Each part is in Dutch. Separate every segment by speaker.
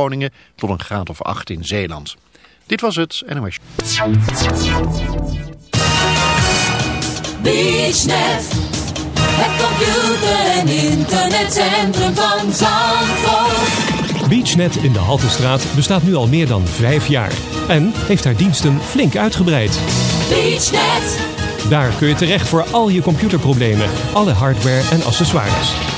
Speaker 1: Groningen tot een graad of 8 in Zeeland. Dit was het NOS.
Speaker 2: BeachNet, het computer- en internetcentrum van Zandvoort.
Speaker 3: BeachNet in de Haltestraat bestaat nu al meer dan vijf jaar en heeft haar diensten flink uitgebreid.
Speaker 2: BeachNet,
Speaker 3: Daar kun je terecht voor al je computerproblemen, alle hardware en accessoires.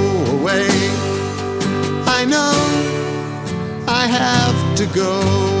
Speaker 4: have to go.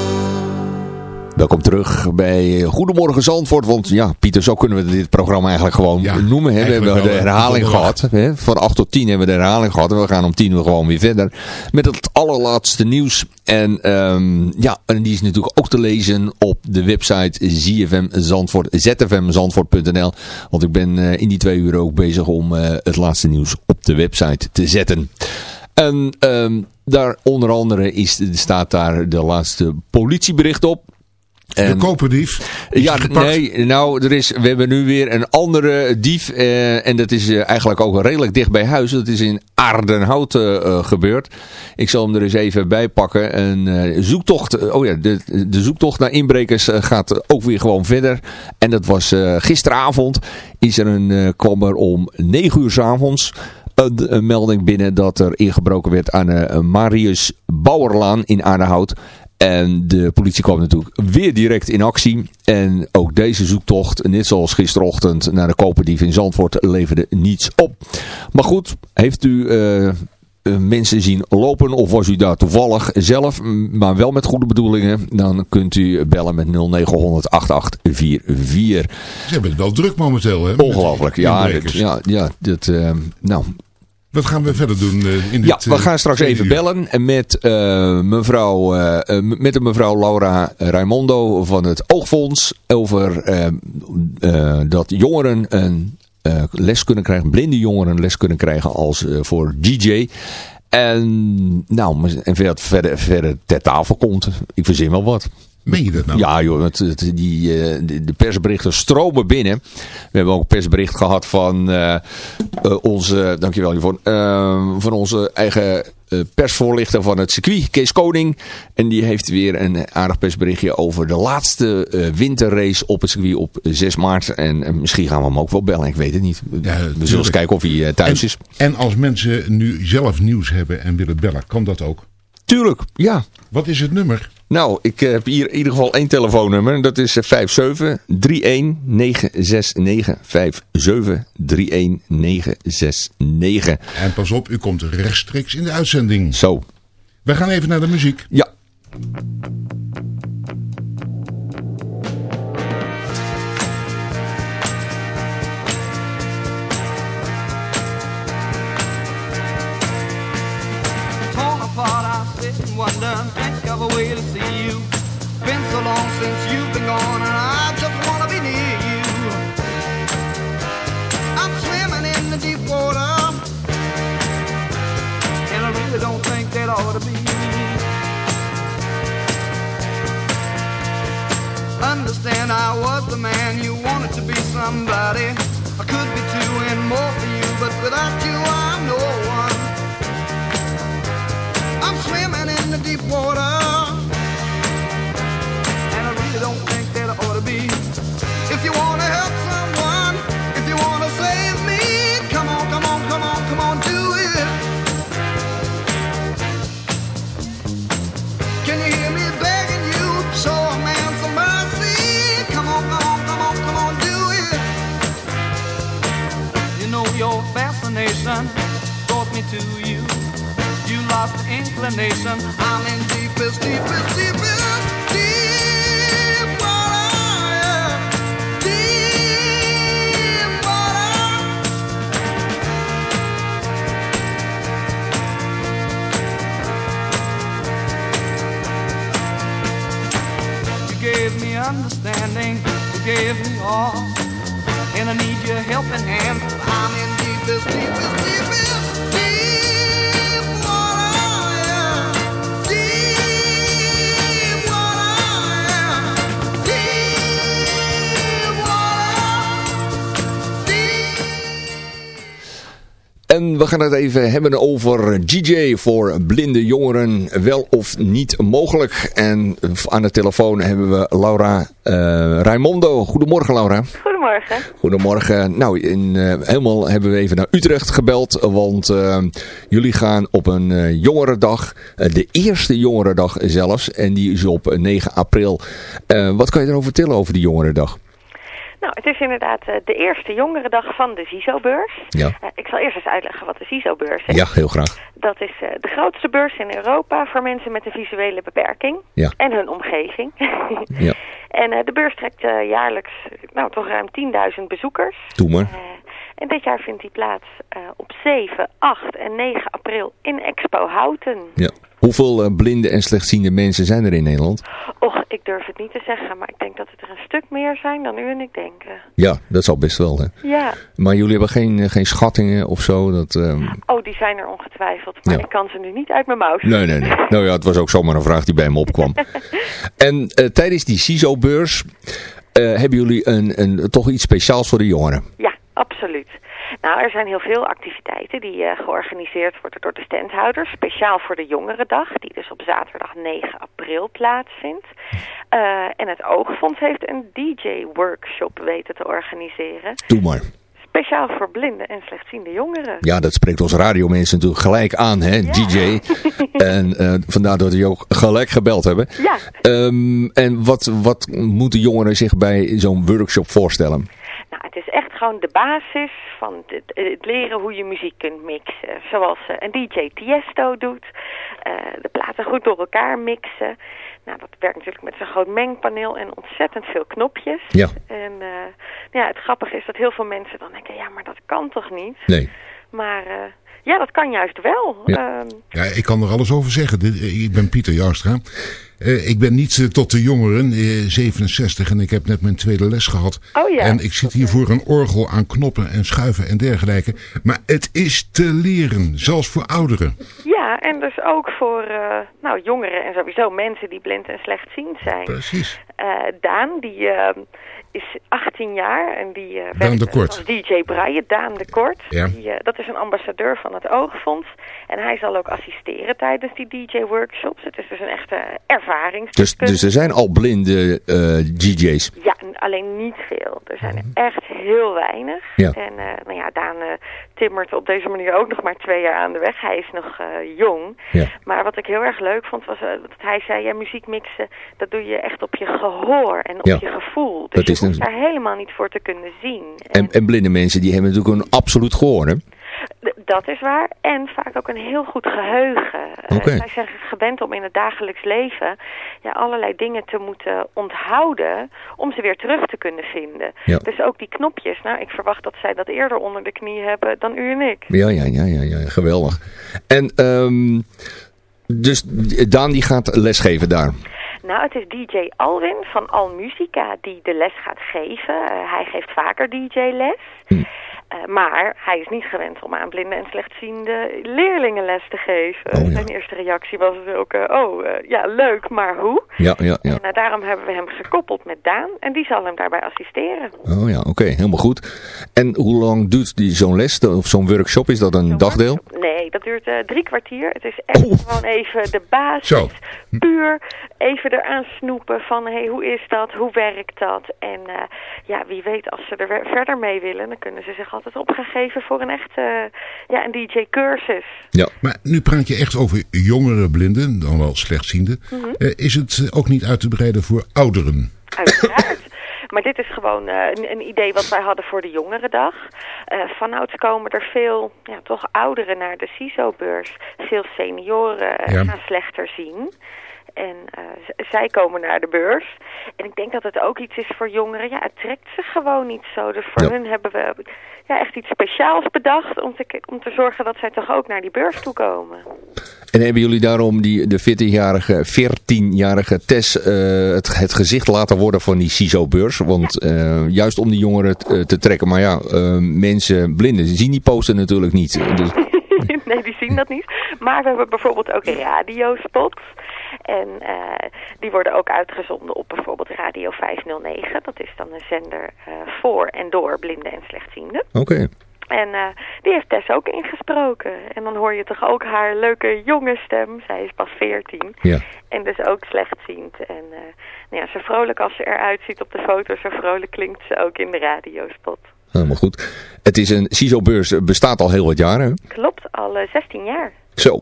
Speaker 5: Welkom terug bij Goedemorgen Zandvoort. Want ja, Pieter, zo kunnen we dit programma eigenlijk gewoon
Speaker 6: Ja,
Speaker 5: noemen. Hè. We hebben de herhaling gehad. Hè. Van 8 tot 10 hebben we de herhaling gehad. En we gaan om 10 uur gewoon weer verder. Met het allerlaatste nieuws. En ehm, ja, en die is natuurlijk ook te lezen op de website ZFM Zandvoort, zfmzandvoort.nl. Want ik ben eh, in die twee uur ook bezig om eh, het laatste nieuws op de website te zetten. En ehm, daar onder andere is, staat daar de laatste politiebericht op.
Speaker 6: De
Speaker 5: En-
Speaker 6: koperdief. Is
Speaker 5: ja, nee, nou, er is, we hebben nu weer een andere dief. eh, en dat is eh, eigenlijk ook redelijk dicht bij huis. Dat is in Aardenhout eh, eh, gebeurd. Ik zal hem er eens even bij pakken. Een eh, zoektocht, oh ja, de, de zoektocht naar inbrekers gaat ook weer gewoon verder. En dat was eh, gisteravond. Is er een, kwam er om 9 uur s avonds een, melding binnen dat er ingebroken werd aan Marius Bauerlaan in Aardenhout. En de politie kwam natuurlijk weer direct in actie. En ook deze zoektocht, net zoals gisterochtend naar de koperdief in Zandvoort, leverde niets op. Maar goed, heeft u eh, eh, mensen zien lopen of was u daar toevallig zelf, maar wel met goede bedoelingen, dan kunt u bellen met 0900 8844.
Speaker 6: Ze hebben het wel druk momenteel, hè?
Speaker 5: Ongelooflijk. Ja, ja, ja dit, eh, nou,
Speaker 6: Wat gaan we verder doen eh, in
Speaker 5: ja,
Speaker 6: dit...
Speaker 5: we
Speaker 6: eh,
Speaker 5: gaan straks even
Speaker 6: uur?
Speaker 5: bellen met, eh, mevrouw, met de mevrouw Laura Raimondo van het Oogfonds over dat jongeren een les kunnen krijgen, blinde jongeren les kunnen krijgen als voor DJ. En, nou, en verder, verder ter tafel komt, ik verzin wel wat.
Speaker 6: Meen je dat nou?
Speaker 5: Ja joh, het, het- die, eh, de, persberichten stromen binnen. We hebben ook een persbericht gehad van eh, onze, dankjewel Yvonne, eh, van onze eigen persvoorlichter van het circuit, Kees Koning. En die heeft weer een aardig persberichtje over de laatste winterrace op het circuit op 6 maart. En, misschien gaan we hem ook wel bellen, ik weet het niet. we zullen eens kijken of hij thuis
Speaker 6: en,
Speaker 5: is.
Speaker 6: En als mensen nu zelf nieuws hebben en willen bellen, kan dat ook?
Speaker 5: Tuurlijk, ja.
Speaker 6: Wat is het nummer?
Speaker 5: Nou, ik heb hier in ieder geval één telefoonnummer. Dat is eh, 57 31 969 57 31 969.
Speaker 6: En pas op, u komt rechtstreeks in de uitzending.
Speaker 5: Zo,
Speaker 6: We gaan even naar de muziek.
Speaker 5: ja.
Speaker 7: torn apart, I sit and wonder long since you've been gone, and I just wanna be near you. I'm swimming in the deep water, and I really don't think that ought to be. Understand I was the man you wanted to be somebody. I could be two and more for you, but without you I'm no one. I'm swimming in the deep water. Inclination. I'm in deepest, deepest, deepest, understanding. You gave me all. And I need your helping hand. I'm in deepest, deepest, deepest,
Speaker 5: En we gaan het even hebben over GJ voor blinde jongeren. Wel of niet mogelijk. En aan de telefoon hebben we Laura eh Raimondo. Goedemorgen Laura.
Speaker 8: Goedemorgen.
Speaker 5: Goedemorgen. Nou, in, eh, helemaal hebben we even naar Utrecht gebeld. Want eh, jullie gaan op een jongerendag. de eerste jongerendag zelfs. En die is op 9 april. Wat kan je erover vertellen over die jongerendag?
Speaker 8: Nou, het is inderdaad eh, de eerste jongerendag van de CISO-beurs.
Speaker 5: Ja.
Speaker 8: Eh, ik zal eerst eens uitleggen wat de CISO-beurs is.
Speaker 5: Ja, heel graag.
Speaker 8: Dat is eh, de grootste beurs in Europa voor mensen met een visuele beperking.
Speaker 5: Ja.
Speaker 8: En hun omgeving.
Speaker 5: Ja.
Speaker 8: en de beurs trekt jaarlijks nou, toch ruim 10.000 bezoekers.
Speaker 5: Doe maar.
Speaker 8: En dit jaar vindt die plaats eh, op 7, 8 en 9 april in Expo Houten.
Speaker 5: Ja. Hoeveel eh, blinde en slechtziende mensen zijn er in Nederland?
Speaker 8: Och, ik durf het niet te zeggen, maar ik denk dat het er een stuk meer zijn dan u en ik denken.
Speaker 5: Ja, dat zal best wel. Hè.
Speaker 8: Ja,
Speaker 5: Maar jullie hebben geen, eh, geen schattingen of zo? Dat, ehm,
Speaker 8: oh, die zijn er ongetwijfeld, maar
Speaker 5: Ja.
Speaker 8: ik kan ze nu niet uit mijn mouw
Speaker 5: Nee, nee, nee. Nou ja, het was ook zomaar een vraag die bij me opkwam. en tijdens die CISO-beurs hebben jullie een, een, toch iets speciaals voor de jongeren?
Speaker 8: Ja, absoluut. Nou, er zijn heel veel activiteiten die eh, georganiseerd worden door de standhouders. Speciaal voor de Jongerendag, die dus op zaterdag 9 april plaatsvindt. Eh, en het Oogfonds heeft een DJ-workshop weten te organiseren.
Speaker 5: Doe maar.
Speaker 8: Speciaal voor blinde en slechtziende jongeren.
Speaker 5: Ja, dat spreekt onze radiomensen natuurlijk gelijk aan, hè, DJ. en eh, vandaar dat we ook gelijk gebeld hebben.
Speaker 8: Ja.
Speaker 5: Ehm, en wat, wat moeten jongeren zich bij zo'n workshop voorstellen?
Speaker 8: Nou, het is echt gewoon de basis van het, het leren hoe je muziek kunt mixen. Zoals eh, een DJ Tiesto doet. Eh, de platen goed door elkaar mixen. Nou, dat werkt natuurlijk met zo'n groot mengpaneel en ontzettend veel knopjes.
Speaker 5: Ja.
Speaker 8: En eh, ja, het grappige is dat heel veel mensen dan denken, ja, maar dat kan toch niet?
Speaker 5: Nee.
Speaker 8: Maar ja, dat kan juist wel.
Speaker 6: Ja.
Speaker 8: Ehm,
Speaker 6: Ja, ik kan er alles over zeggen. Dit- Ik ben Pieter Joustra. Eh, ik ben niet eh, tot de jongeren, eh, 67, en ik heb net mijn tweede les gehad.
Speaker 8: Oh ja.
Speaker 6: En ik zit hier voor een orgel aan knoppen en schuiven en dergelijke. Maar het is te leren, zelfs voor ouderen.
Speaker 8: ja, en dus ook voor eh, nou, jongeren en sowieso mensen die blind en slechtziend zijn.
Speaker 6: Precies.
Speaker 8: Eh, Daan, die eh, is 18 jaar en die
Speaker 6: Daan de
Speaker 8: werkt als DJ Braille. Daan de Kort.
Speaker 6: Ja.
Speaker 8: Die, eh, dat is een ambassadeur van het Oogfonds. En hij zal ook assisteren tijdens die DJ-workshops. Het is dus een echte ervaring.
Speaker 5: Dus, dus er zijn al blinde eh, DJ's.
Speaker 8: Ja, alleen niet veel. Er zijn er echt heel weinig.
Speaker 5: Ja.
Speaker 8: En eh, nou ja, Daan eh, timmert op deze manier ook nog maar twee jaar aan de weg. Hij is nog eh, jong.
Speaker 5: Ja.
Speaker 8: Maar wat ik heel erg leuk vond, was dat hij zei... Ja, muziek mixen, dat doe je echt op je gehoor en op
Speaker 5: Ja.
Speaker 8: je gevoel. Dus
Speaker 5: Dat
Speaker 8: je
Speaker 5: is
Speaker 8: hoeft
Speaker 5: een-
Speaker 8: daar helemaal niet voor te kunnen zien.
Speaker 5: En, en blinde mensen die hebben natuurlijk een absoluut gehoor. Hè?
Speaker 8: Dat is waar. En vaak ook een heel goed geheugen. Eh,
Speaker 5: Oké.
Speaker 8: Zij zijn gewend om in het dagelijks leven ja, allerlei dingen te moeten onthouden om ze weer terug te kunnen vinden.
Speaker 5: Ja.
Speaker 8: Dus ook die knopjes. Nou, ik verwacht dat zij dat eerder onder de knie hebben dan u en ik.
Speaker 5: Ja, ja, ja, ja, ja geweldig. En ehm, dus Daan die gaat lesgeven daar.
Speaker 8: Nou, het is DJ Alwin van Al Musica die de les gaat geven. Eh, hij geeft vaker DJ-les.
Speaker 5: Hm.
Speaker 8: Eh, maar hij is niet gewend om aan blinde en slechtziende leerlingen les te geven.
Speaker 5: Oh, ja.
Speaker 8: Zijn eerste reactie was dus ook, eh, oh eh, ja, leuk, maar hoe?
Speaker 5: Ja, ja, ja.
Speaker 8: En daarom hebben we hem gekoppeld met Daan en die zal hem daarbij assisteren.
Speaker 5: Oh ja, oké, helemaal goed. En hoe lang duurt die zo'n les of zo'n workshop? Is dat een dagdeel?
Speaker 8: Nee, dat duurt drie kwartier. Het is echt gewoon even de basis.
Speaker 5: Zo.
Speaker 8: Puur even eraan snoepen van hey, hoe is dat, hoe werkt dat? En ja, wie weet als ze er verder mee willen, dan kunnen ze zich altijd opgegeven voor een echte ja, een DJ-cursus.
Speaker 6: Ja. Maar nu praat je echt over jongere blinden, dan wel slechtzienden.
Speaker 8: Mhm.
Speaker 6: Eh, is het eh, ook niet uit te breiden voor ouderen?
Speaker 8: Uiteraard. Maar dit is gewoon eh, een, een idee wat wij hadden voor de Jongerendag. Eh vanouds komen er veel, ja, toch ouderen naar de CISO-beurs. Veel senioren
Speaker 6: Ja.
Speaker 8: gaan slechter zien. En eh, zij komen naar de beurs. En ik denk dat het ook iets is voor jongeren. Ja, het trekt ze gewoon niet zo. Dus voor hun hebben we ja, echt iets speciaals bedacht... Om te, om te zorgen dat zij toch ook naar die beurs toe komen.
Speaker 5: En hebben jullie daarom die, de 14-jarige 14-jarige Tess eh, het, het gezicht laten worden van die CISO-beurs? Want eh, juist om die jongeren t- te trekken. Maar ja, mensen, blinden, ze zien die poster natuurlijk niet. Dus,
Speaker 8: nee, die zien dat niet. Maar we hebben bijvoorbeeld ook radiospots. En eh, die worden ook uitgezonden op bijvoorbeeld Radio 509. Dat is dan een zender eh, voor en door blinden en slechtzienden.
Speaker 5: Oké.
Speaker 8: En eh, die heeft Tess ook ingesproken. En dan hoor je toch ook haar leuke jonge stem. Zij is pas 14.
Speaker 5: Ja.
Speaker 8: En dus ook slechtziend. En nou ja, zo vrolijk als ze eruit ziet op de foto, zo vrolijk klinkt ze ook in de radiospot.
Speaker 5: Helemaal goed. Het is een CISO-beurs, bestaat al heel wat jaren.
Speaker 8: Klopt, al eh, 16 jaar.
Speaker 5: Zo.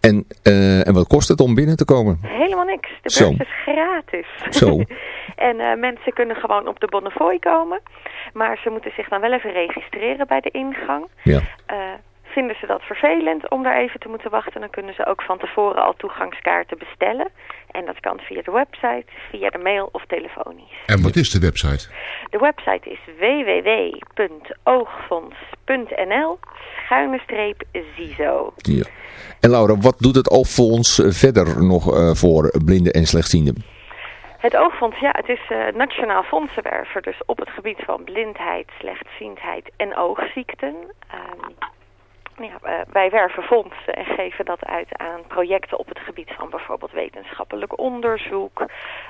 Speaker 5: En, eh, en wat kost het om binnen te komen?
Speaker 8: Helemaal niks. De
Speaker 5: Zo.
Speaker 8: beurs is gratis.
Speaker 5: Zo.
Speaker 8: En eh, mensen kunnen gewoon op de Bonnefoy komen. Maar ze moeten zich dan wel even registreren bij de ingang.
Speaker 5: Ja.
Speaker 8: Eh, vinden ze dat vervelend om daar even te moeten wachten... dan kunnen ze ook van tevoren al toegangskaarten bestellen. En dat kan via de website, via de mail of telefonisch.
Speaker 6: En wat is de website?
Speaker 8: De website is www.oogfonds.nl schuine streep ZISO.
Speaker 5: Ja. En Laura, wat doet het Oogfonds eh, verder nog eh, voor blinden en slechtzienden?
Speaker 8: Het Oogfonds, ja, het is eh, nationaal fondsenwerver, dus op het gebied van blindheid, slechtziendheid en oogziekten. Ehm, ja, eh, wij werven fondsen en geven dat uit aan projecten op het gebied van bijvoorbeeld wetenschappelijk onderzoek,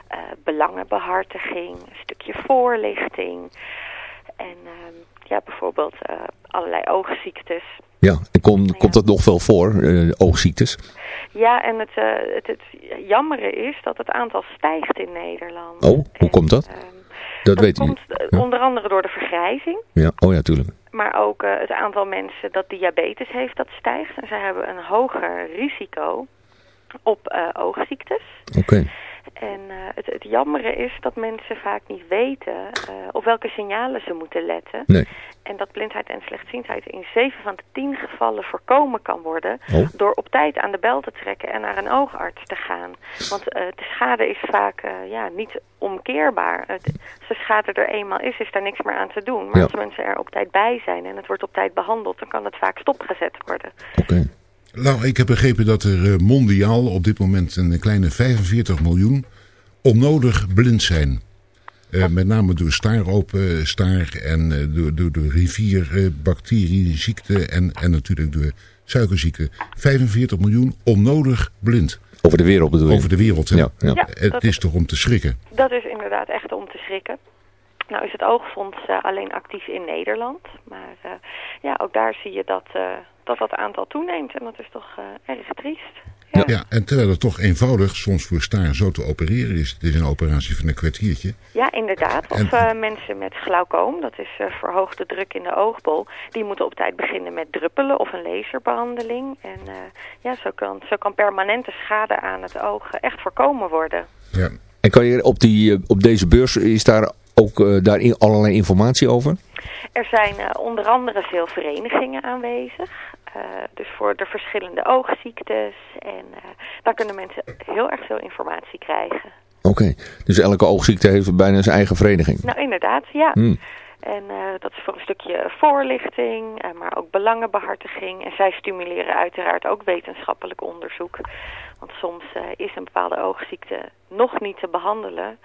Speaker 8: eh, belangenbehartiging, een stukje voorlichting en ehm, ja, bijvoorbeeld eh, allerlei oogziektes.
Speaker 5: Ja, en kom, komt dat nog veel voor, oogziektes?
Speaker 8: Ja, en het, het, het jammere is dat het aantal stijgt in Nederland.
Speaker 5: Oh, hoe komt dat? dat weet u.
Speaker 8: onder andere door de vergrijzing.
Speaker 5: Ja, oh ja, tuurlijk.
Speaker 8: Maar ook eh, het aantal mensen dat diabetes heeft, dat stijgt. En zij hebben een hoger risico op eh, oogziektes.
Speaker 5: Oké.
Speaker 8: En eh, het, het jammere is dat mensen vaak niet weten op welke signalen ze moeten letten.
Speaker 5: Nee.
Speaker 8: En dat blindheid en slechtziendheid in 7 van de 10 gevallen voorkomen kan worden...
Speaker 5: Oh.
Speaker 8: door op tijd aan de bel te trekken en naar een oogarts te gaan. Want eh, de schade is vaak eh, ja, niet omkeerbaar. Het- als de schade er eenmaal is, is daar niks meer aan te doen. Maar
Speaker 6: Ja.
Speaker 8: als mensen er op tijd bij zijn en het wordt op tijd behandeld... dan kan het vaak stopgezet worden.
Speaker 6: Nou, ik heb begrepen dat er eh, mondiaal op dit moment een kleine 45 miljoen onnodig blind zijn. Eh, met name door staaropen staar en eh, door, door de rivierbacterieziekte en, en natuurlijk door suikerziekte. 45 miljoen onnodig blind.
Speaker 5: Over de wereld bedoel je?
Speaker 6: Over de wereld, hè?
Speaker 5: Ja, ja.
Speaker 8: Ja,
Speaker 6: Het is toch om te schrikken.
Speaker 8: Dat is inderdaad echt om te schrikken. Nou is het Oogfonds eh, alleen actief in Nederland. Maar eh, ja, ook daar zie je dat, eh, dat dat aantal toeneemt. En dat is toch eh, erg triest.
Speaker 6: Ja. en terwijl het toch eenvoudig soms voor staar zo te opereren is. Het is een operatie van een kwartiertje.
Speaker 8: Ja, inderdaad. Of
Speaker 6: En-
Speaker 8: eh, mensen met glaucoom, dat is eh, verhoogde druk in de oogbol. Die moeten op tijd beginnen met druppelen of een laserbehandeling. En eh, ja, zo kan, zo kan permanente schade aan het oog echt voorkomen worden.
Speaker 6: Ja.
Speaker 5: En kan je op, die, op deze beurs, is daar ook daarin allerlei informatie over?
Speaker 8: Er zijn onder andere veel verenigingen aanwezig. Eh, dus voor de verschillende oogziektes. En eh, daar kunnen mensen heel erg veel informatie krijgen.
Speaker 5: Oké, dus elke oogziekte heeft bijna zijn eigen vereniging.
Speaker 8: Nou, inderdaad, ja.
Speaker 5: Hmm.
Speaker 8: En eh, dat is voor een stukje voorlichting, maar ook belangenbehartiging. En zij stimuleren uiteraard ook wetenschappelijk onderzoek. Want soms is een bepaalde oogziekte nog niet te behandelen.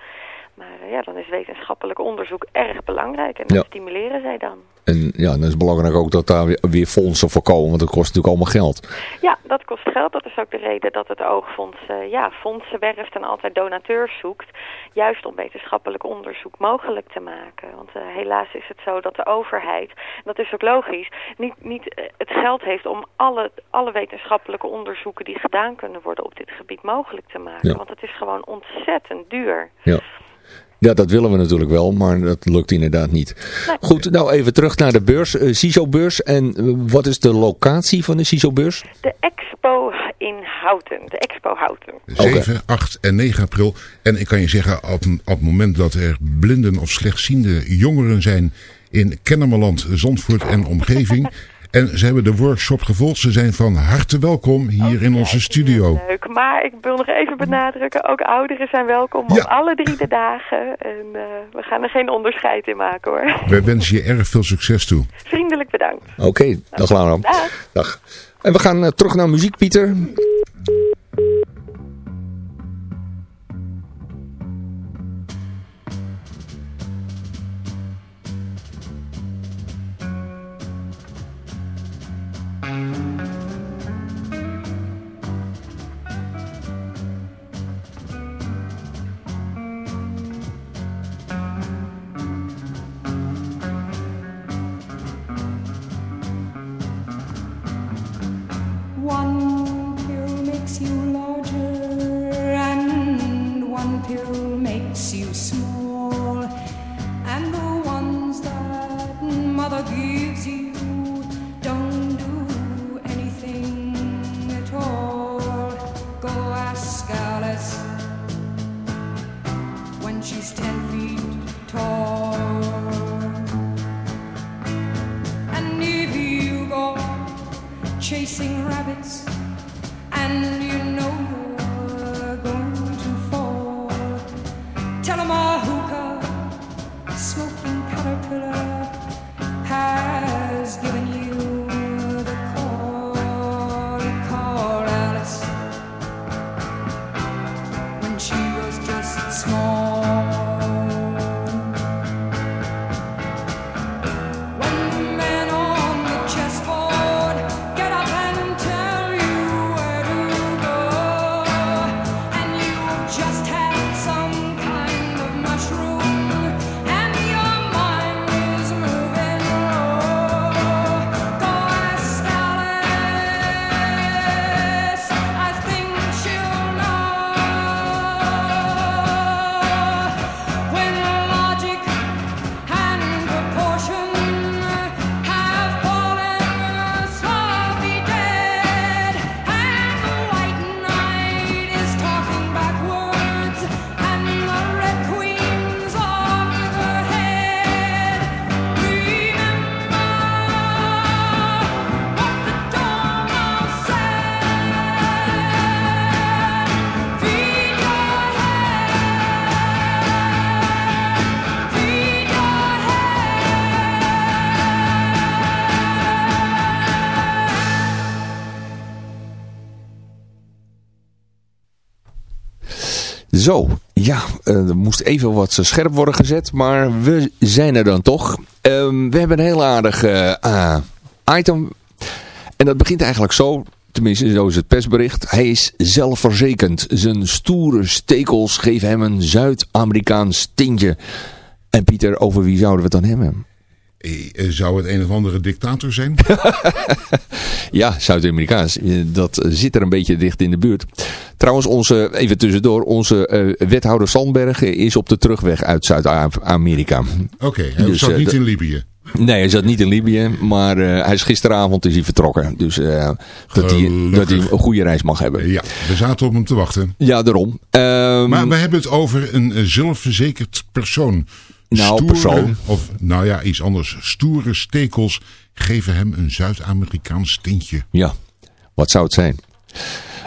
Speaker 8: Maar eh, ja, dan is wetenschappelijk onderzoek erg belangrijk. En dat
Speaker 5: Ja.
Speaker 8: stimuleren zij dan.
Speaker 5: En ja, dan is het belangrijk ook dat daar weer, fondsen voor komen, want dat kost natuurlijk allemaal geld.
Speaker 8: Ja, dat kost geld. Dat is ook de reden dat het Oogfonds eh, ja, fondsen werft en altijd donateurs zoekt. Juist om wetenschappelijk onderzoek mogelijk te maken. Want eh, helaas is het zo dat de overheid, dat is ook logisch, niet, niet het geld heeft om alle, alle wetenschappelijke onderzoeken die gedaan kunnen worden op dit gebied mogelijk te maken.
Speaker 5: Ja.
Speaker 8: Want het is gewoon ontzettend duur.
Speaker 5: Ja. Ja, dat willen we natuurlijk wel, maar dat lukt inderdaad niet.
Speaker 8: Nee.
Speaker 5: Goed, nou even terug naar de beurs, eh CISO-beurs. En eh, wat is de locatie van de CISO-beurs?
Speaker 8: De expo in Houten, de expo Houten.
Speaker 6: 7, 8 en 9 april. En ik kan je zeggen, op, op het moment dat er blinden of slechtziende jongeren zijn in Kennemerland, Zandvoort en omgeving. En ze hebben de workshop gevolgd. Ze zijn van harte welkom hier in onze studio.
Speaker 8: Leuk, maar ik wil nog even benadrukken, ook ouderen zijn welkom op alle drie de dagen. En eh, we gaan er geen onderscheid in maken hoor.
Speaker 6: Wij wensen je erg veel succes toe.
Speaker 8: Vriendelijk bedankt.
Speaker 5: Oké, dag Laura.
Speaker 8: Dag.
Speaker 5: Dag. En we gaan eh, terug naar muziek, Pieter. Zo, ja, eh, er moest even wat scherp worden gezet, maar we zijn er dan toch. Ehm, we hebben een heel aardig eh, item. En dat begint eigenlijk zo, tenminste zo is het persbericht. Hij is zelfverzekerd. Zijn stoere stekels geven hem een Zuid-Amerikaans tintje. En Pieter, over wie zouden we het dan hebben?
Speaker 6: Eh, Zou het een of andere dictator zijn?
Speaker 5: Ja, Zuid-Amerikaans. Eh, Dat eh, zit er een beetje dicht in de buurt. Trouwens, onze, even tussendoor, onze wethouder Sandberg is op de terugweg uit Zuid-Amerika.
Speaker 6: Oké, hij
Speaker 5: Dus,
Speaker 6: zat niet in Libië.
Speaker 5: Nee, hij zat niet in Libië, maar hij is gisteravond is hij vertrokken. Dus dat, hij, dat hij een goede reis mag hebben.
Speaker 6: Ja, we zaten op hem te wachten.
Speaker 5: Ja, daarom. Ehm,
Speaker 6: Maar we hebben het over een zelfverzekerd persoon.
Speaker 5: Nou, persoon.
Speaker 6: Of nou ja, iets anders. Stoere stekels geven hem een Zuid-Amerikaans tintje.
Speaker 5: Ja, wat zou het zijn?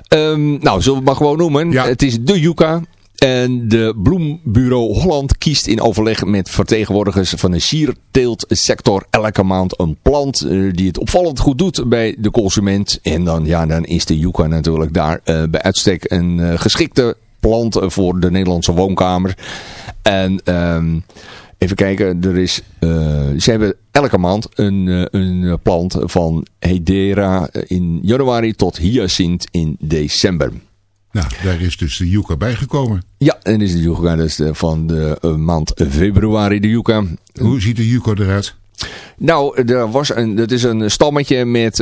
Speaker 5: Ehm, nou, zullen we het maar gewoon noemen. Het is de Yucca. En de Bloembureau Holland kiest in overleg met vertegenwoordigers van de sierteeltsector elke maand een plant eh, die het opvallend goed doet bij de consument. En dan, ja, dan is de Yucca natuurlijk daar eh, bij uitstek een eh, geschikte plant voor de Nederlandse woonkamer. En ehm, even kijken, er is, eh, ze hebben elke maand een, eh, een plant van Hedera in januari tot Hyacinth in december.
Speaker 6: Nou, daar is dus de Yucca bijgekomen.
Speaker 5: Ja, en is de Yucca dus van de eh, maand februari de Yucca.
Speaker 6: Hoe ziet de Yucca eruit?
Speaker 5: Nou, er was een, dat is een stammetje met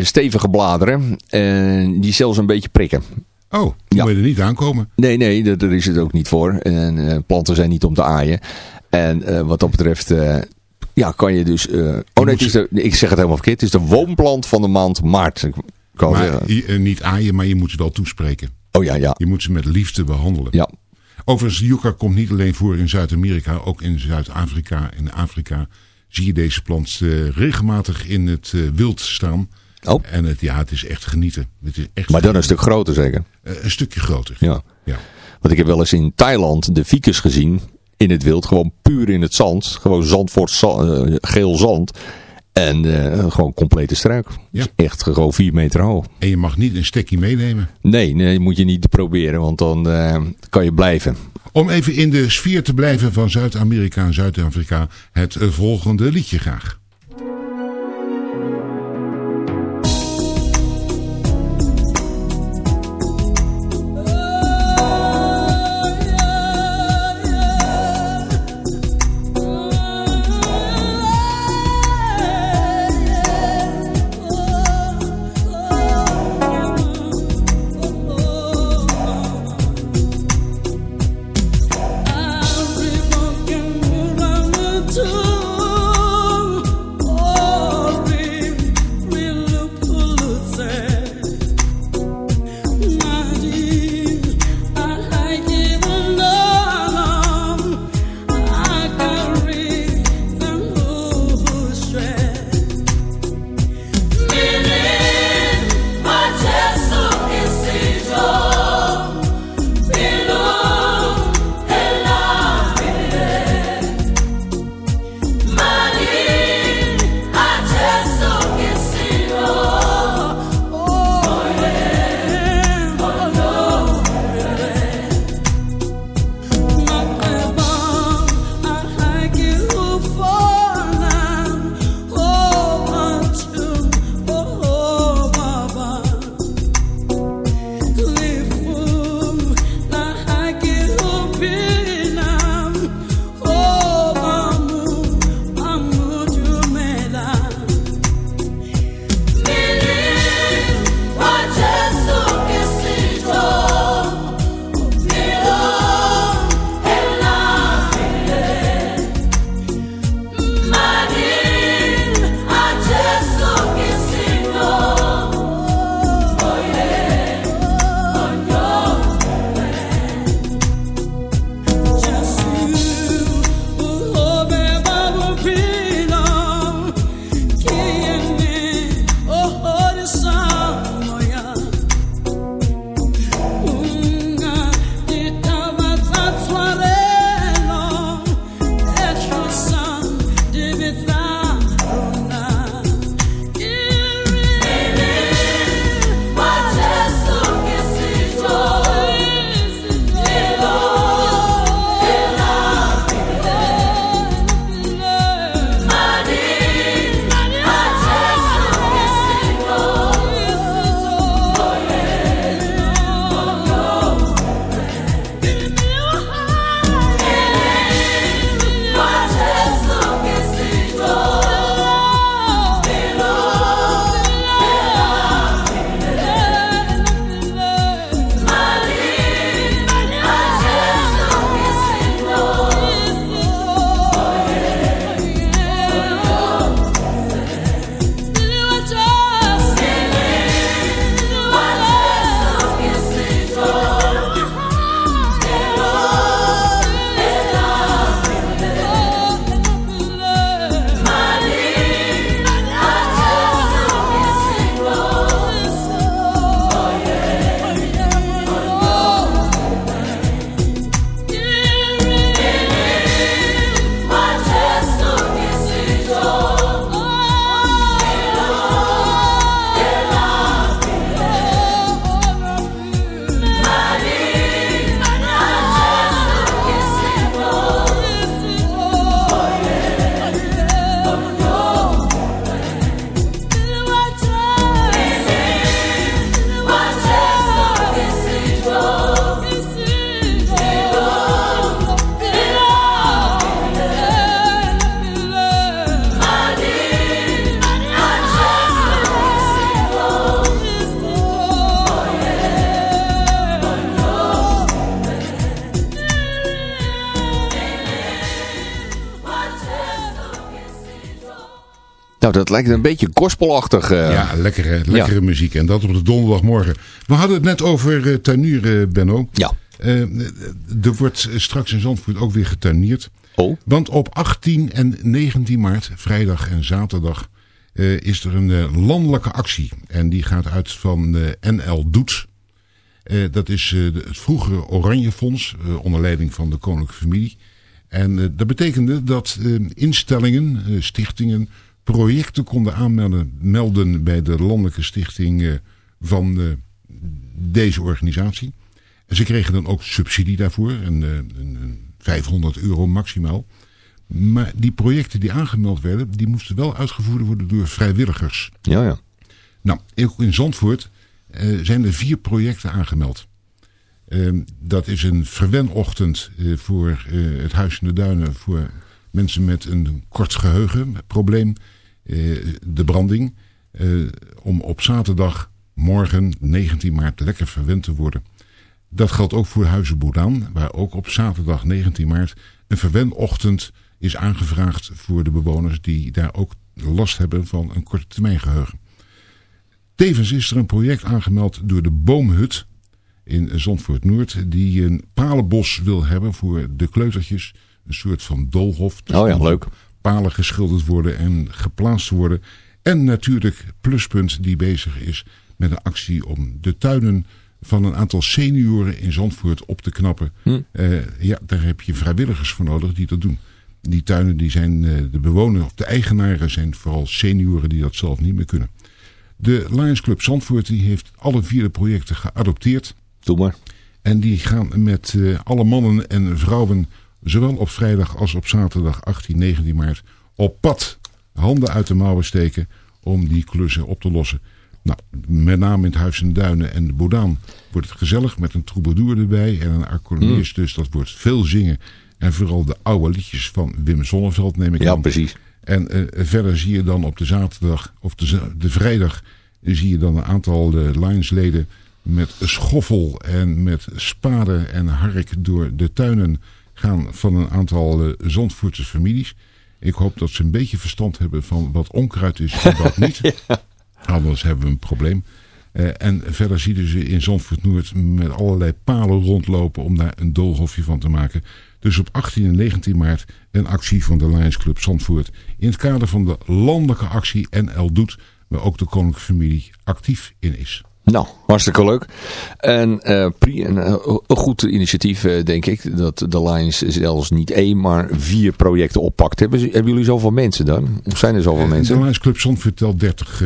Speaker 5: stevige bladeren. En die zelfs een beetje prikken.
Speaker 6: Oh, die moet je er niet aankomen.
Speaker 5: Nee, nee, daar is het ook niet voor. En eh, planten zijn niet om te aaien. En eh, wat dat betreft, eh, ja, kan je dus... oh nee, het is de, ik zeg het helemaal verkeerd. Het is de woonplant van de maand maart. Kan
Speaker 6: Maar je- niet aaien, maar je moet ze wel toespreken.
Speaker 5: Oh ja, ja.
Speaker 6: Je moet ze met liefde behandelen.
Speaker 5: Ja.
Speaker 6: Overigens, Yucca komt niet alleen voor in Zuid-Amerika, ook in Zuid-Afrika. In Afrika zie je deze plant regelmatig in het wild staan.
Speaker 5: Oh.
Speaker 6: En het, ja, het is echt genieten. Het is echt
Speaker 5: Maar dan een stuk groter zeker.
Speaker 6: Eh, een stukje groter.
Speaker 5: Ja.
Speaker 6: Ja.
Speaker 5: Want ik heb wel eens in Thailand de ficus gezien. In het wild. Gewoon puur in het zand. Gewoon Zandvoort za- eh, geel zand. En eh, gewoon complete struik.
Speaker 6: Ja.
Speaker 5: Echt gewoon vier meter hoog.
Speaker 6: En je mag niet een stekje meenemen.
Speaker 5: Nee, nee, moet je niet proberen. Want dan kan je blijven.
Speaker 6: Om even in de sfeer te blijven van Zuid-Amerika en Zuid-Afrika, het volgende liedje graag.
Speaker 5: Dat lijkt een beetje gospelachtig. eh.
Speaker 6: Ja, lekkere, lekkere muziek. En dat op de donderdagmorgen. We hadden het net over uh, tuinieren, Benno.
Speaker 5: Ja.
Speaker 6: Eh, er wordt straks in Zandvoort ook weer getuinierd.
Speaker 5: Oh.
Speaker 6: Want op 18 en 19 maart, vrijdag en zaterdag, is er een landelijke actie. En die gaat uit van NL Doet. Eh, dat is het vroegere Oranje Fonds, onder leiding van de koninklijke familie. En dat betekende dat instellingen, stichtingen, projecten konden aanmelden melden bij de landelijke stichting eh, van eh, deze organisatie. En ze kregen dan ook subsidie daarvoor, een, eh, een, een 500 euro maximaal. Maar die projecten die aangemeld werden, die moesten wel uitgevoerd worden door vrijwilligers.
Speaker 5: Ja, ja.
Speaker 6: Nou, ook in Zandvoort eh, zijn er vier projecten aangemeld. Ehm, dat is een verwenochtend voor eh, het Huis in de Duinen voor mensen met een kort geheugenprobleem. Eh, de branding. eh, om op zaterdag morgen 19 maart lekker verwend te worden. Dat geldt ook voor Huizen Boedaan, waar ook op zaterdag 19 maart een verwenochtend is aangevraagd voor de bewoners die daar ook last hebben van een korte termijn geheugen. Tevens is er een project aangemeld door de Boomhut in Zandvoort Noord, die een palenbos wil hebben voor de kleutertjes. Een soort van doolhof. Dus
Speaker 5: Oh ja, leuk.
Speaker 6: Palen geschilderd worden en geplaatst worden. En natuurlijk Pluspunt die bezig is met een actie om de tuinen van een aantal senioren in Zandvoort op te knappen.
Speaker 5: Hm.
Speaker 6: Eh, ja, daar heb je vrijwilligers voor nodig die dat doen. Die tuinen die zijn eh, de bewoners of de eigenaren zijn vooral senioren die dat zelf niet meer kunnen. De Lions Club Zandvoort die heeft alle vier de projecten geadopteerd.
Speaker 5: Doe maar.
Speaker 6: En die gaan met eh, alle mannen en vrouwen, zowel op vrijdag als op zaterdag 18, 19 maart, op pad handen uit de mouwen steken om die klussen op te lossen. Nou, met name in het Huis en Duinen en de Bodaan wordt het gezellig met een troubadour erbij en een accordeonist. Dus dat wordt veel zingen. En vooral de oude liedjes van Wim Sonneveld neem ik
Speaker 5: Ja,
Speaker 6: aan.
Speaker 5: precies.
Speaker 6: En eh, verder zie je dan op de zaterdag of de, de vrijdag zie je dan een aantal uh, Lionsleden met schoffel en met spade en hark door de tuinen gaan van een aantal uh, Zandvoortse families. Ik hoop dat ze een beetje verstand hebben van wat onkruid is en wat niet. Anders hebben we een probleem. Uh, en verder zie je ze in Zandvoort Noord met allerlei palen rondlopen om daar een doolhofje van te maken. Dus op 18 en 19 maart een actie van de Lions Club Zandvoort. In het kader van de landelijke actie NL Doet, waar ook de koninklijke familie actief in is.
Speaker 5: Nou, hartstikke leuk. En uh, pri, een, een goed initiatief, uh, denk ik. Dat de Lions zelfs niet één, maar vier projecten oppakt. Hebben, hebben jullie zoveel mensen dan? Of zijn er zoveel
Speaker 6: uh,
Speaker 5: mensen?
Speaker 6: De Lions Club Zandvoort telt 30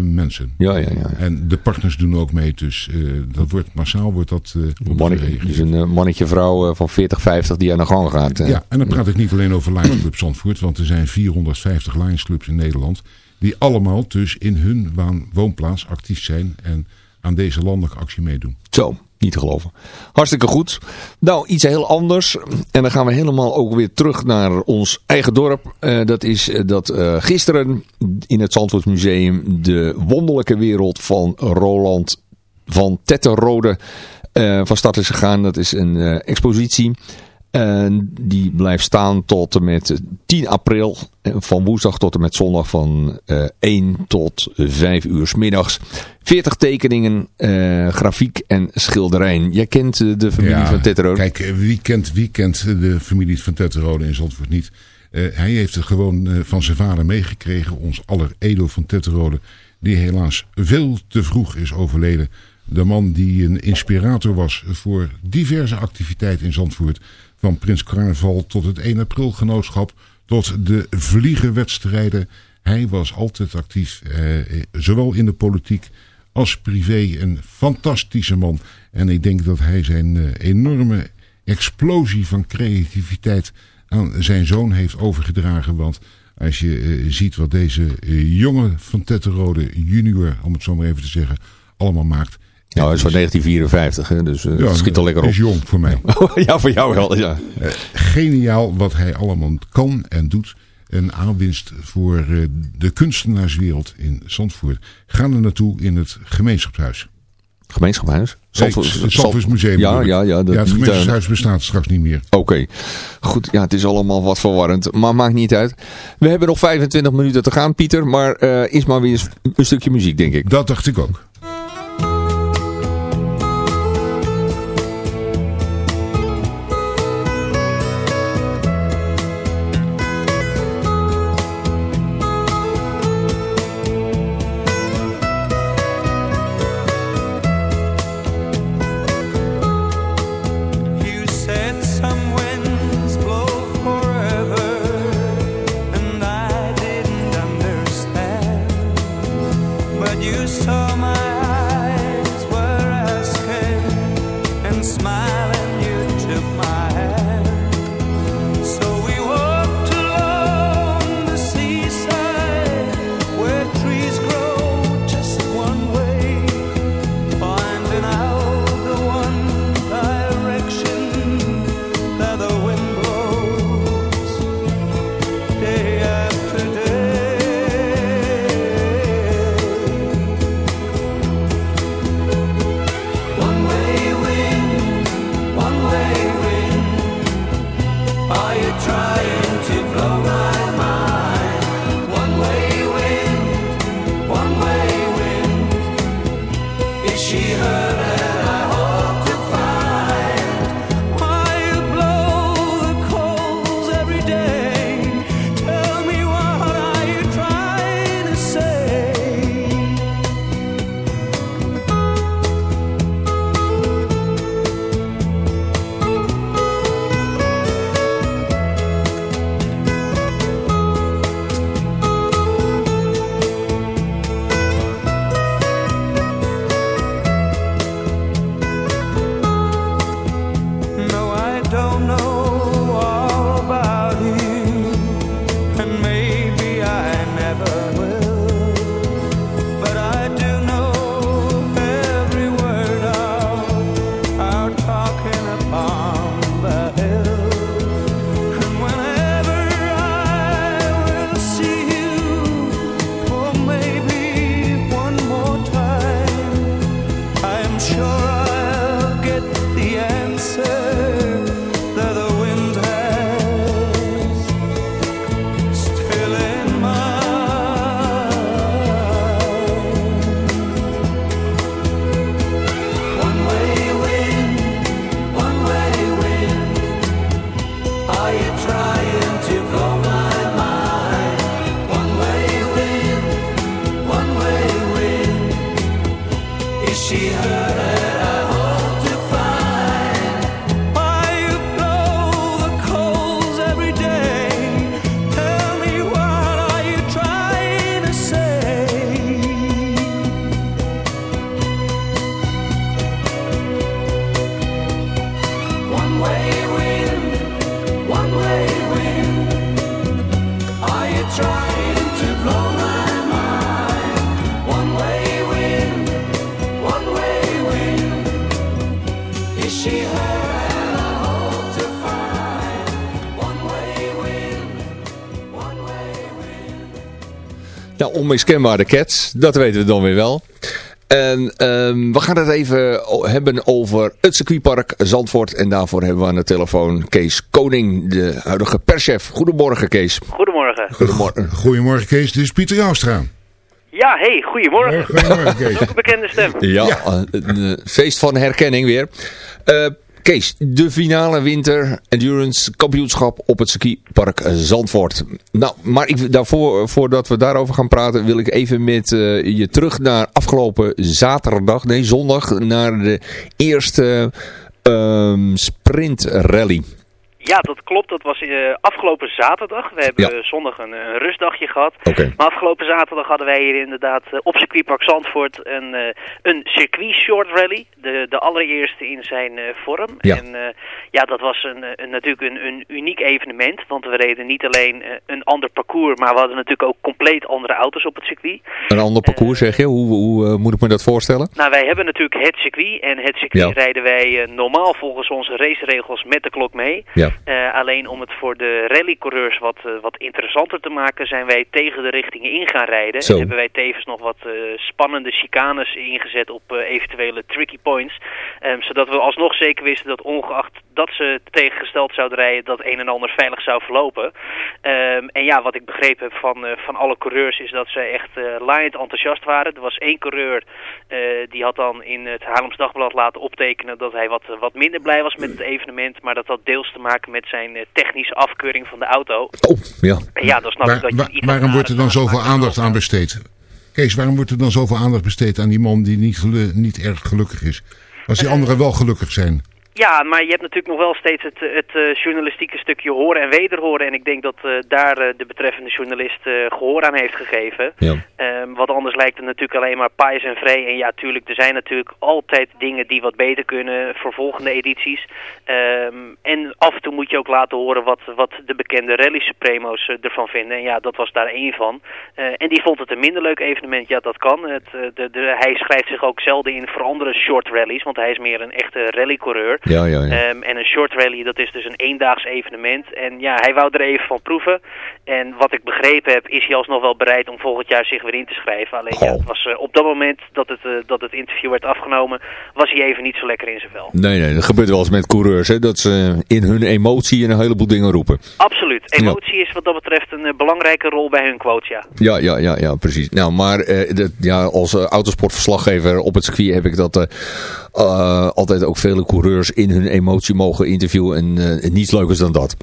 Speaker 6: mensen.
Speaker 5: Ja, ja, ja.
Speaker 6: En de partners doen ook mee. Dus dat wordt massaal wordt dat
Speaker 5: mannetje, Dus een mannetje vrouw van 40, 50 die aan de gang gaat.
Speaker 6: Ja, en dan praat ik niet alleen over Lions Club Zandvoort. Want er zijn 450 Lions Clubs in Nederland. Die allemaal dus in hun woonplaats actief zijn en aan deze landelijke actie meedoen.
Speaker 5: Zo, niet te geloven. Hartstikke goed. Nou, iets heel anders. En dan gaan we helemaal ook weer terug naar ons eigen dorp. Uh, dat is dat uh, gisteren in het Zandvoortsmuseum de wonderlijke wereld van Roland van Tetterode van start is gegaan. Dat is een expositie. En die blijft staan tot en met 10 april. Van woensdag tot en met zondag van uh, 1 tot 5 uur s middags. 40 tekeningen, uh, grafiek en schilderijen. Jij kent uh, de familie
Speaker 6: ja,
Speaker 5: van Tetterode?
Speaker 6: Kijk, wie kent, wie kent de familie van Tetterode in Zandvoort niet? Uh, hij heeft het gewoon van zijn vader meegekregen. Ons aller Edel van Tetterode. Die helaas veel te vroeg is overleden. De man die een inspirator was voor diverse activiteiten in Zandvoort. Van Prins Carnaval tot het 1 april genootschap. Tot de vliegenwedstrijden. Hij was altijd actief. Eh, zowel in de politiek als privé. Een fantastische man. En ik denk dat hij zijn eh, enorme explosie van creativiteit aan zijn zoon heeft overgedragen. Want als je uh, ziet wat deze uh, jongen van Tetterode junior, om het zo maar even te zeggen, allemaal maakt.
Speaker 5: Nou, hij is van 1954, hè? dus uh,
Speaker 6: ja,
Speaker 5: het schiet al lekker op.
Speaker 6: is jong voor mij.
Speaker 5: ja, voor jou wel, ja.
Speaker 6: Uh, geniaal wat hij allemaal kan en doet. Een aanwinst voor uh, de kunstenaarswereld in Zandvoort. Ga er naartoe in het gemeenschapshuis.
Speaker 5: Gemeenschapshuis?
Speaker 7: Zandvoortsmuseum
Speaker 5: Ja, ja, ja. Dat
Speaker 7: ja, het
Speaker 5: eh,
Speaker 7: gemeenschapshuis bestaat straks niet meer.
Speaker 5: Oké, goed. Ja, het is allemaal wat verwarrend, maar maakt niet uit. We hebben nog 25 minuten te gaan, Pieter. Maar eh is maar weer een stukje muziek, denk ik.
Speaker 7: Dat dacht ik ook.
Speaker 5: Onmiskenbaar de Cats, dat weten we dan weer wel. En ehm, we gaan het even hebben over het circuitpark Zandvoort. En daarvoor hebben we aan de telefoon Kees Koning, de huidige perschef. Goedemorgen Kees.
Speaker 9: Goedemorgen.
Speaker 5: Goedemorgen.
Speaker 7: Goedemorgen Kees, dit is Pieter Joustra.
Speaker 9: Ja, hey, goedemorgen.
Speaker 7: Goedemorgen Kees.
Speaker 9: Ook een bekende stem.
Speaker 5: Ja, een feest van herkenning weer. Eh, Kees, de finale winter endurance kampioenschap op het circuitpark Zandvoort. Nou, maar ik, daarvoor, voordat we daarover gaan praten, wil ik even met eh, je terug naar afgelopen zaterdag, nee zondag, naar de eerste ehm sprintrally.
Speaker 9: Ja, dat klopt. Dat was eh, afgelopen zaterdag. We hebben eh, zondag een, een rustdagje gehad. Maar afgelopen zaterdag hadden wij hier inderdaad eh, op circuitpark Zandvoort een, eh, een circuit short rally. De, de allereerste in zijn eh, vorm.
Speaker 5: Ja.
Speaker 9: En eh, ja, dat was een, een, natuurlijk een, een uniek evenement. Want we reden niet alleen eh, een ander parcours, maar we hadden natuurlijk ook compleet andere auto's op het circuit.
Speaker 5: Een ander parcours zeg je, hoe, hoe eh, moet ik me dat voorstellen?
Speaker 9: Nou, wij hebben natuurlijk het circuit. En het circuit
Speaker 5: Ja.
Speaker 9: rijden wij eh, normaal volgens onze raceregels met de klok mee.
Speaker 5: Ja.
Speaker 9: Eh, alleen om het voor de rallycoureurs wat, eh, wat interessanter te maken, zijn wij tegen de richtingen in gaan rijden.
Speaker 5: Zo.
Speaker 9: En hebben wij tevens nog wat eh, spannende chicanes ingezet op eventuele tricky points. Ehm, zodat we alsnog zeker wisten dat ongeacht dat ze tegengesteld zouden rijden, dat een en ander veilig zou verlopen. Ehm, en ja, wat ik begrepen heb van, van alle coureurs is dat ze echt laaiend enthousiast waren. Er was één coureur die had dan in het Haarlems Dagblad laten optekenen dat hij wat, wat minder blij was met het evenement. Maar dat had deels te maken met zijn eh, technische afkeuring van de auto.
Speaker 5: Oh, ja.
Speaker 9: Ja, dan snap
Speaker 6: Waar-
Speaker 9: ik dat je iets
Speaker 6: waarom wordt er dan zoveel
Speaker 9: aandacht
Speaker 6: aan besteed? Kees, waarom wordt er dan zoveel aandacht besteed aan die man die niet, niet erg gelukkig is? Als die anderen wel gelukkig zijn.
Speaker 9: Ja, maar je hebt natuurlijk nog wel steeds het, het eh, journalistieke stukje horen en wederhoren. En ik denk dat eh, daar eh, de betreffende journalist eh, gehoor aan heeft gegeven.
Speaker 5: Ja.
Speaker 9: Ehm, wat anders lijkt het natuurlijk alleen maar pies en vree. En ja, tuurlijk, er zijn natuurlijk altijd dingen die wat beter kunnen voor volgende edities. Ehm, en af en toe moet je ook laten horen wat, wat de bekende rally supremo's ervan vinden. En ja, dat was daar één van. En die vond het een minder leuk evenement. Ja, dat kan. Het, de, de, hij schrijft zich ook zelden in voor andere short rallies. Want hij is meer een echte rallycoureur.
Speaker 5: Ja, ja, ja.
Speaker 9: Ehm, en een short rally, dat is dus een eendaags evenement. En ja, hij wou er even van proeven. En wat ik begrepen heb, is hij alsnog wel bereid om volgend jaar zich weer in te schrijven. Alleen ja, het was, eh, op dat moment dat het, eh, dat het interview werd afgenomen, was hij even niet zo lekker in zijn vel.
Speaker 5: Nee, nee, dat gebeurt wel eens met coureurs, hè, dat ze in hun emotie een heleboel dingen roepen.
Speaker 9: Absoluut. Emotie is wat dat betreft een eh, belangrijke rol bij hun quotes, ja.
Speaker 5: Ja, ja, ja, ja, precies. Nou, maar dat, ja, als autosportverslaggever op het circuit heb ik dat eh, altijd ook vele coureurs in hun emotie mogen interviewen. En eh, niets leukers dan dat.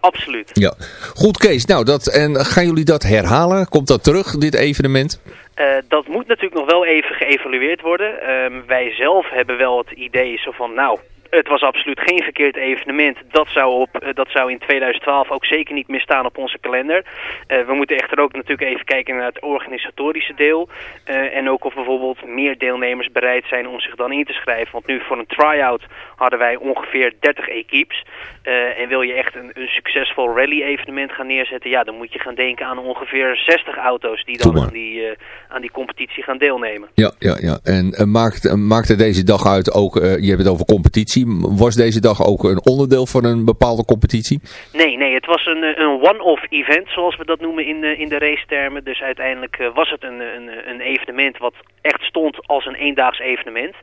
Speaker 9: Absoluut.
Speaker 5: Ja. Goed, Kees. Nou, dat, en gaan jullie dat herhalen? Komt dat terug, dit evenement?
Speaker 9: Eh, dat moet natuurlijk nog wel even geëvalueerd worden. Ehm, wij zelf hebben wel het idee zo van, nou, het was absoluut geen verkeerd evenement. Dat zou, op, eh, dat zou in 2012 ook zeker niet meer staan op onze kalender. Eh, we moeten echter ook natuurlijk even kijken naar het organisatorische deel. Eh, en ook of bijvoorbeeld meer deelnemers bereid zijn om zich dan in te schrijven. Want nu voor een try-out hadden wij ongeveer 30 equipes. Eh, en wil je echt een, een succesvol rally-evenement gaan neerzetten... ja, dan moet je gaan denken aan ongeveer 60 auto's die dan aan die, eh, aan die competitie gaan deelnemen.
Speaker 5: Ja, ja, ja. En eh, maakt, maakte deze dag uit ook, je hebt het over competitie. Was deze dag ook een onderdeel van een bepaalde competitie?
Speaker 9: Nee, nee, het was een, een one-off event, zoals we dat noemen in de, in de racetermen. Dus uiteindelijk was het een, een, een evenement wat echt stond als een eendaags evenement.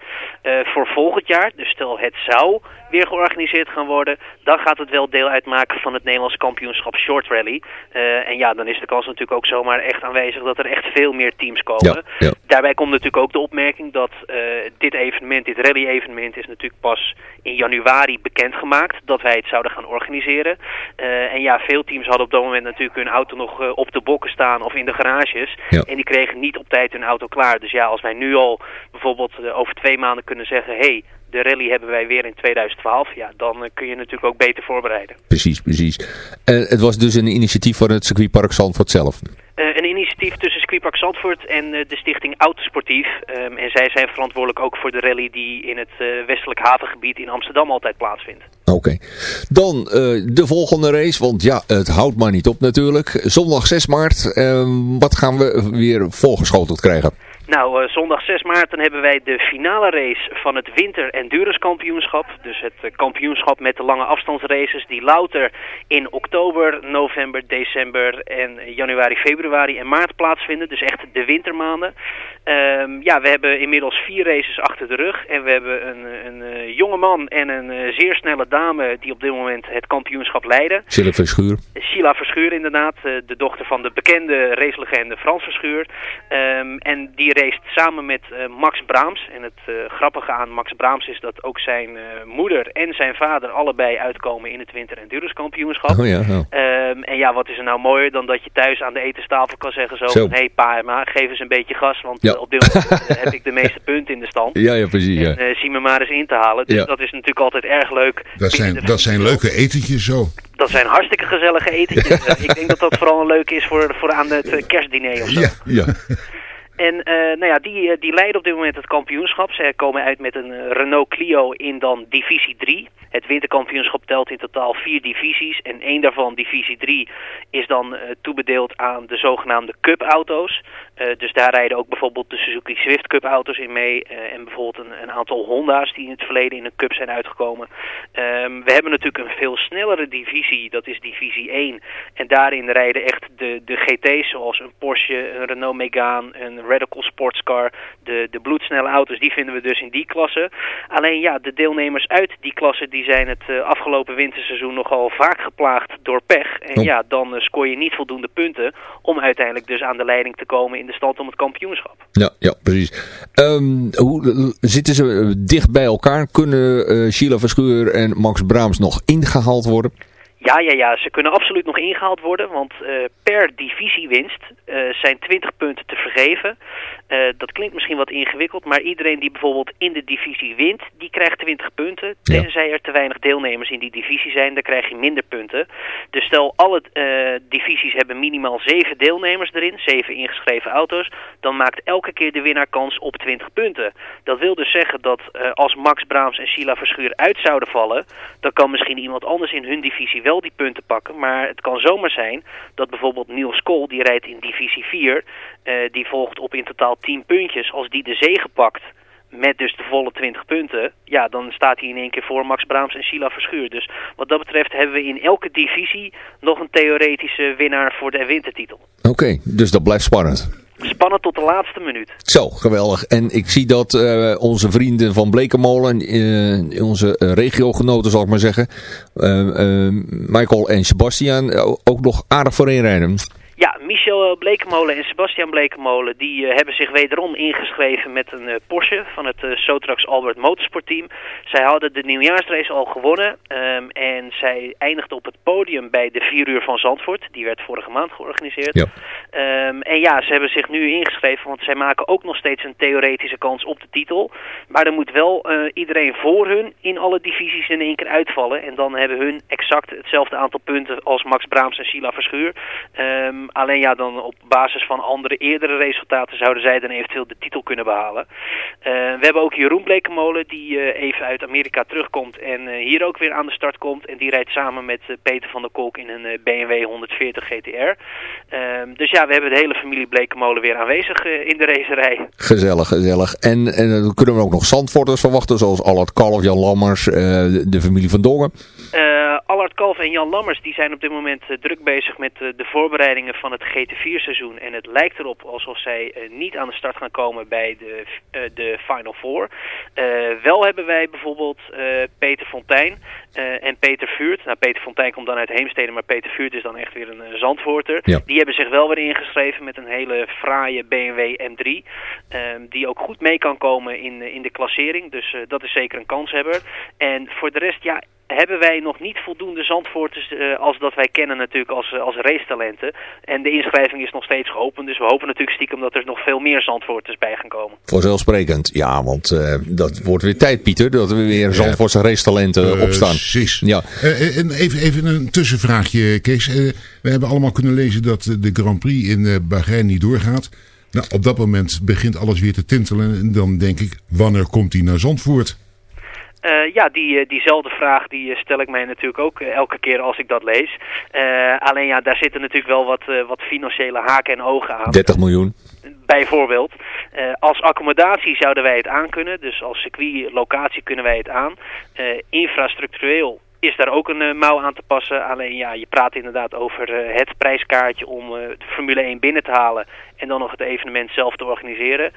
Speaker 9: Eh, voor volgend jaar, dus stel het zou weer georganiseerd gaan worden, dan gaat het wel deel uitmaken van het Nederlands kampioenschap Short Rally. Eh, en ja, dan is de kans natuurlijk ook zomaar echt aanwezig dat er echt veel meer teams komen.
Speaker 5: Ja, ja.
Speaker 9: Daarbij komt natuurlijk ook de opmerking dat eh, dit evenement, dit rally-evenement, is natuurlijk pas in januari bekendgemaakt dat wij het zouden gaan organiseren. En ja, veel teams hadden op dat moment natuurlijk hun auto nog op de bokken staan of in de garages.
Speaker 5: Ja.
Speaker 9: En die kregen niet op tijd hun auto klaar. Dus ja, als wij nu al bijvoorbeeld eh, over twee maanden kunnen zeggen, hey, de rally hebben wij weer in 2012, ja, dan eh, kun je natuurlijk ook beter voorbereiden.
Speaker 5: Precies, precies. En het was dus een initiatief van het circuitpark Zandvoort zelf.
Speaker 9: Eh, een initiatief tussen Circuitpark Zandvoort en de stichting Autosportief. Ehm, en zij zijn verantwoordelijk ook voor de rally die in het westelijk havengebied in Amsterdam altijd plaatsvindt.
Speaker 5: Oké. Dan de volgende race, want ja, het houdt maar niet op natuurlijk. Zondag 6 maart, ehm, wat gaan we weer voorgeschoteld krijgen?
Speaker 9: Nou, eh, zondag 6 maart dan hebben wij de finale race van het Winter Endurance Kampioenschap. Dus het eh, kampioenschap met de lange afstandsraces die louter in oktober, november, december en eh, januari, februari en maart plaatsvinden. Dus echt de wintermaanden. Ehm, ja, we hebben inmiddels vier races achter de rug. En we hebben een, een, eh, jonge man en een eh, zeer snelle dame die op dit moment het kampioenschap leiden.
Speaker 5: Silke Verschuur.
Speaker 9: Sheila Verschuur inderdaad, eh, de dochter van de bekende racelegende Frans Verschuur. Ehm, en die race samen met Max Braams. En het grappige aan Max Braams is dat ook zijn moeder en zijn vader allebei uitkomen in het Winter Endurance Kampioenschap.
Speaker 5: Oh ja, oh.
Speaker 9: Ehm, en ja, wat is er nou mooier dan dat je thuis aan de etenstafel kan zeggen zo,
Speaker 5: Zo.
Speaker 9: van, hé hey, pa en ma, geef eens een beetje gas, want
Speaker 5: Ja.
Speaker 9: Op dit moment eh, heb ik de meeste punten in de stand.
Speaker 5: Ja, ja, precies. Ja.
Speaker 9: En eh, zie me maar eens in te halen. Dus
Speaker 6: Ja.
Speaker 9: dat is natuurlijk altijd erg leuk.
Speaker 6: Dat zijn, dat zijn leuke etentjes zo.
Speaker 9: dat zijn hartstikke gezellige etentjes. Eh, Ik denk dat dat vooral een leuk is voor, voor aan het kerstdiner of zo.
Speaker 6: Ja, ja.
Speaker 9: En eh, nou ja, die, die leiden op dit moment het kampioenschap. Zij komen uit met een Renault Clio in dan divisie 3. Het winterkampioenschap telt in totaal vier divisies. En één daarvan, divisie 3, is dan eh, toebedeeld aan de zogenaamde Cup-auto's. Eh, dus daar rijden ook bijvoorbeeld de Suzuki Swift Cup auto's in mee. eh, en bijvoorbeeld een, een aantal Honda's die in het verleden in een cup zijn uitgekomen. Ehm, we hebben natuurlijk een veel snellere divisie, dat is divisie 1. En daarin rijden echt de, de GT's zoals een Porsche, een Renault Megane, een Radical Sportscar. De, de bloedsnelle auto's, die vinden we dus in die klasse. Alleen ja, de deelnemers uit die klasse die zijn het eh, afgelopen winterseizoen nogal vaak geplaagd door pech. En ja, dan scoor je niet voldoende punten om uiteindelijk dus aan de leiding te komen in de stand om het kampioenschap.
Speaker 5: Ja, ja precies. Ehm, hoe, zitten ze eh, dicht bij elkaar? Kunnen eh Sheila Verschuur en Max Braams nog ingehaald worden?
Speaker 9: Ja, ja, ja, ze kunnen absoluut nog ingehaald worden, want eh, per divisiewinst eh, zijn 20 punten te vergeven. Eh, dat klinkt misschien wat ingewikkeld, maar iedereen die bijvoorbeeld in de divisie wint, die krijgt 20 punten. Tenzij er te weinig deelnemers in die divisie zijn, dan krijg je minder punten. Dus stel alle eh, divisies hebben minimaal 7 deelnemers erin, 7 ingeschreven auto's, dan maakt elke keer de winnaar kans op 20 punten. Dat wil dus zeggen dat als Max Braams en Sheila Verschuur uit zouden vallen, dan kan misschien iemand anders in hun divisie wel die punten pakken. Maar het kan zomaar zijn dat bijvoorbeeld Niels Kool, die rijdt in divisie 4, eh, die volgt op in totaal 10 puntjes. Als die de zege pakt met dus de volle 20 punten, ja, dan staat hij in één keer voor Max Braams en Sheila Verschuur. Dus wat dat betreft hebben we in elke divisie nog een theoretische winnaar voor de wintertitel.
Speaker 5: Oké, dus dat blijft spannend.
Speaker 9: Spannend tot de laatste minuut.
Speaker 5: Zo, geweldig. En ik zie dat eh, onze vrienden van Blekenmolen, eh, onze regiogenoten zal ik maar zeggen, Michael en Sebastian, ook nog aardig voorin rijden.
Speaker 9: Ja, Michel Blekemolen en Sebastian Blekemolen die eh, hebben zich wederom ingeschreven met een eh, Porsche van het uh, Sotrax Albert Motorsport Team. Zij hadden de nieuwjaarsrace al gewonnen ehm, en zij eindigden op het podium bij de 4 uur van Zandvoort. Die werd vorige maand georganiseerd.
Speaker 5: Ja.
Speaker 9: Ehm, en ja, ze hebben zich nu ingeschreven, want zij maken ook nog steeds een theoretische kans op de titel. Maar er moet wel eh, iedereen voor hun in alle divisies in één keer uitvallen. En dan hebben hun exact hetzelfde aantal punten als Max Braams en Sheila Verschuur. Ehm, alleen ja, dan op basis van andere eerdere resultaten zouden zij dan eventueel de titel kunnen behalen. Eh, we hebben ook Jeroen Blekemolen die eh, even uit Amerika terugkomt en eh, hier ook weer aan de start komt. En die rijdt samen met Peter van der Kolk in een BMW 140 GTR. Dus ja, we hebben de hele familie Blekemolen weer aanwezig in de racerij.
Speaker 5: Gezellig, gezellig. En, en dan kunnen we ook nog Zandvoorters verwachten, zoals Allard Kalf, Jan Lammers, de, familie van Dongen.
Speaker 9: Allard Kalf en Jan Lammers die zijn op dit moment eh, druk bezig met eh, de voorbereidingen van het GT4 seizoen. En het lijkt erop alsof zij eh, niet aan de start gaan komen bij de, de Final Four. Wel hebben wij bijvoorbeeld Peter Fontijn en Peter Vuurt. Nou, Peter Fontijn komt dan uit Heemstede, maar Peter Vuurt is dan echt weer een Zandvoorter.
Speaker 5: Ja.
Speaker 9: Die hebben zich wel weer ingeschreven met een hele fraaie BMW M3. ehm, die ook goed mee kan komen in, in de klassering. Dus dat is zeker een kanshebber. En voor de rest, ja, hebben wij nog niet voldoende Zandvoorters eh, als dat wij kennen natuurlijk als, eh, als racetalenten. En de inschrijving is nog steeds geopend. Dus we hopen natuurlijk stiekem dat er nog veel meer Zandvoorters bij gaan komen.
Speaker 5: Vanzelfsprekend. Ja, want eh, dat wordt weer tijd, Pieter, dat er weer Zandvoortse racetalenten opstaan.
Speaker 6: Precies.
Speaker 5: Ja.
Speaker 6: Eh, en even, even een tussenvraagje, Kees. We hebben allemaal kunnen lezen dat de Grand Prix in eh, Bahrein niet doorgaat. Nou, op dat moment begint alles weer te tintelen. En dan denk ik, wanneer komt hij naar Zandvoort?
Speaker 9: Eh, ja, die, eh, diezelfde vraag die eh, stel ik mij natuurlijk ook elke keer als ik dat lees. Alleen ja, daar zitten natuurlijk wel wat, wat financiële haken en ogen aan.
Speaker 5: 30 miljoen.
Speaker 9: Bijvoorbeeld, als accommodatie zouden wij het aankunnen. Dus als circuitlocatie kunnen wij het aan. Infrastructureel is daar ook een mouw aan te passen. Alleen ja, je praat inderdaad over het prijskaartje om de Formule 1 binnen te halen. En dan nog het evenement zelf te organiseren.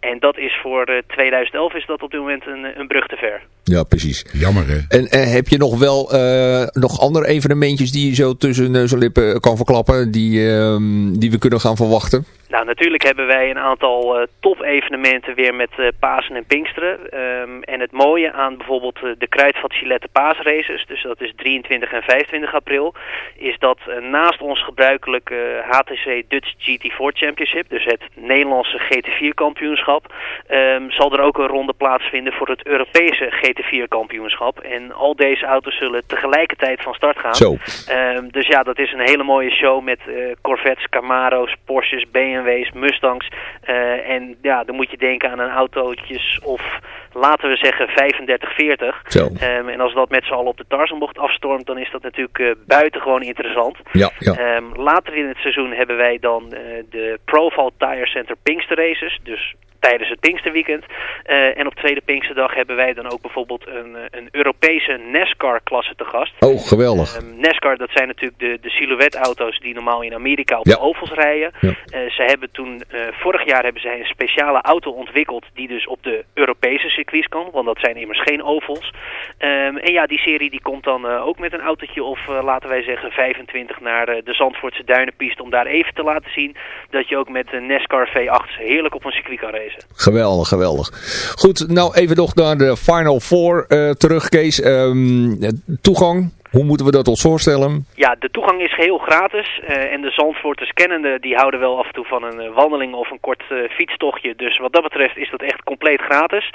Speaker 9: En dat is voor eh, 2011 is dat op dit moment een, een brug te ver.
Speaker 5: Ja, precies.
Speaker 6: Jammer, hè?
Speaker 5: En eh, heb je nog wel eh, nog andere evenementjes die je zo tussen neus en lippen kan verklappen, die, ehm, die we kunnen gaan verwachten?
Speaker 9: Nou, natuurlijk hebben wij een aantal eh, top-evenementen weer met eh, Pasen en Pinksteren. Ehm, en het mooie aan bijvoorbeeld eh, de Kruidvat Gillette Paasraces, dus dat is 23 en 25 april, is dat eh, naast ons gebruikelijke HTC Dutch GT4 Championship, dus het Nederlandse GT4 kampioenschap, ehm, zal er ook een ronde plaatsvinden voor het Europese GT4 kampioenschap. En al deze auto's zullen tegelijkertijd van start gaan.
Speaker 5: Zo.
Speaker 9: Ehm, dus ja, dat is een hele mooie show met eh, Corvettes, Camaro's, Porsches, BMW's, Mustangs. Eh, en ja, dan moet je denken aan een autootjes of laten we zeggen 35, 40.
Speaker 5: Zo.
Speaker 9: Ehm, en als dat met z'n allen op de Tarzanbocht afstormt, dan is dat natuurlijk eh, buitengewoon interessant.
Speaker 5: Ja, ja.
Speaker 9: Later in het seizoen hebben wij dan de Profile Tire Center Pinkster Races. Dus tijdens het Pinksterweekend. Eh, en op tweede Pinksterdag hebben wij dan ook bijvoorbeeld een, eh, een Europese NASCAR-klasse te gast.
Speaker 5: Oh, geweldig.
Speaker 9: Ehm, NASCAR, dat zijn natuurlijk de, de silhouetauto's die normaal in Amerika op de ovals rijden.
Speaker 5: Ja.
Speaker 9: Eh, ze hebben toen, vorig jaar hebben zij een speciale auto ontwikkeld die dus op de Europese circuits kan. Want dat zijn immers geen ovals. Ehm, en ja, die serie die komt dan ook met een autootje of laten wij zeggen 25 naar de Zandvoortse Duinenpiste. Om daar even te laten zien dat je ook met een NASCAR V8 heerlijk op een circuit kan
Speaker 5: Geweldig, geweldig. Goed, nou even nog naar de Final Four eh, terug, Kees. Ehm, toegang, hoe moeten we dat ons voorstellen?
Speaker 9: Ja, de toegang is geheel gratis. eh, en de Zandvoorters kennende, die houden wel af en toe van een eh, wandeling of een kort eh, fietstochtje. Dus wat dat betreft is dat echt compleet gratis.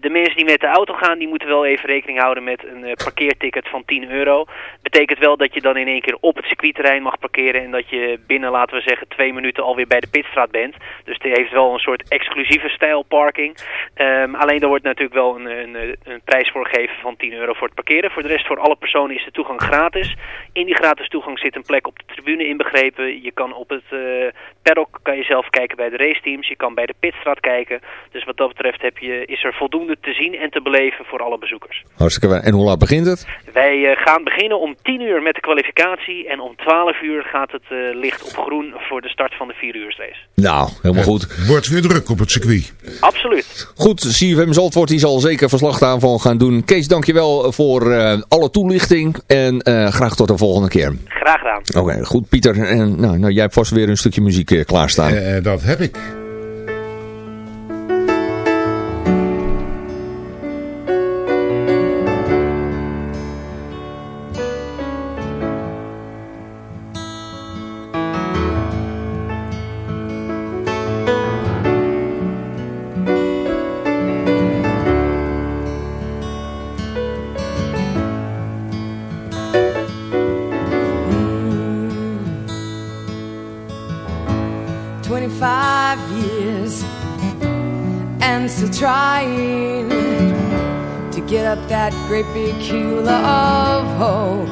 Speaker 9: De mensen die met de auto gaan, die moeten wel even rekening houden met een parkeerticket van 10 euro. Betekent wel dat je dan in één keer op het circuitterrein mag parkeren. En dat je binnen, laten we zeggen, twee minuten alweer bij de pitstraat bent. Dus die heeft wel een soort exclusieve stijl parking. Ehm, alleen daar wordt natuurlijk wel een, een, een prijs voor gegeven van 10 euro voor het parkeren. Voor de rest, voor alle personen is de toegang gratis. In die gratis toegang zit een plek op de tribune inbegrepen. Je kan op het eh paddock kan je zelf kijken bij de raceteams. Je kan bij de pitstraat kijken. Dus wat dat betreft heb je, is er voldoende te zien en te beleven voor alle bezoekers.
Speaker 5: Hartstikke waar. En hoe laat begint het?
Speaker 9: Wij eh, gaan beginnen om 10 uur met de kwalificatie. En om 12 uur gaat het eh, licht op groen voor de start van de 4 uur race.
Speaker 5: Nou, helemaal goed.
Speaker 6: Wordt weer druk op het circuit.
Speaker 9: Absoluut.
Speaker 5: Goed, CFM Zandvoort die zal zeker verslag daarvan gaan doen. Kees, dankjewel voor eh, alle toelichting en eh, graag tot de volgende keer.
Speaker 9: Graag gedaan.
Speaker 5: Oké, goed Pieter. En, nou, nou, jij hebt vast weer een stukje muziek eh, klaarstaan.
Speaker 6: Eh, dat heb ik.
Speaker 10: And still trying to get up that great big hill of hope.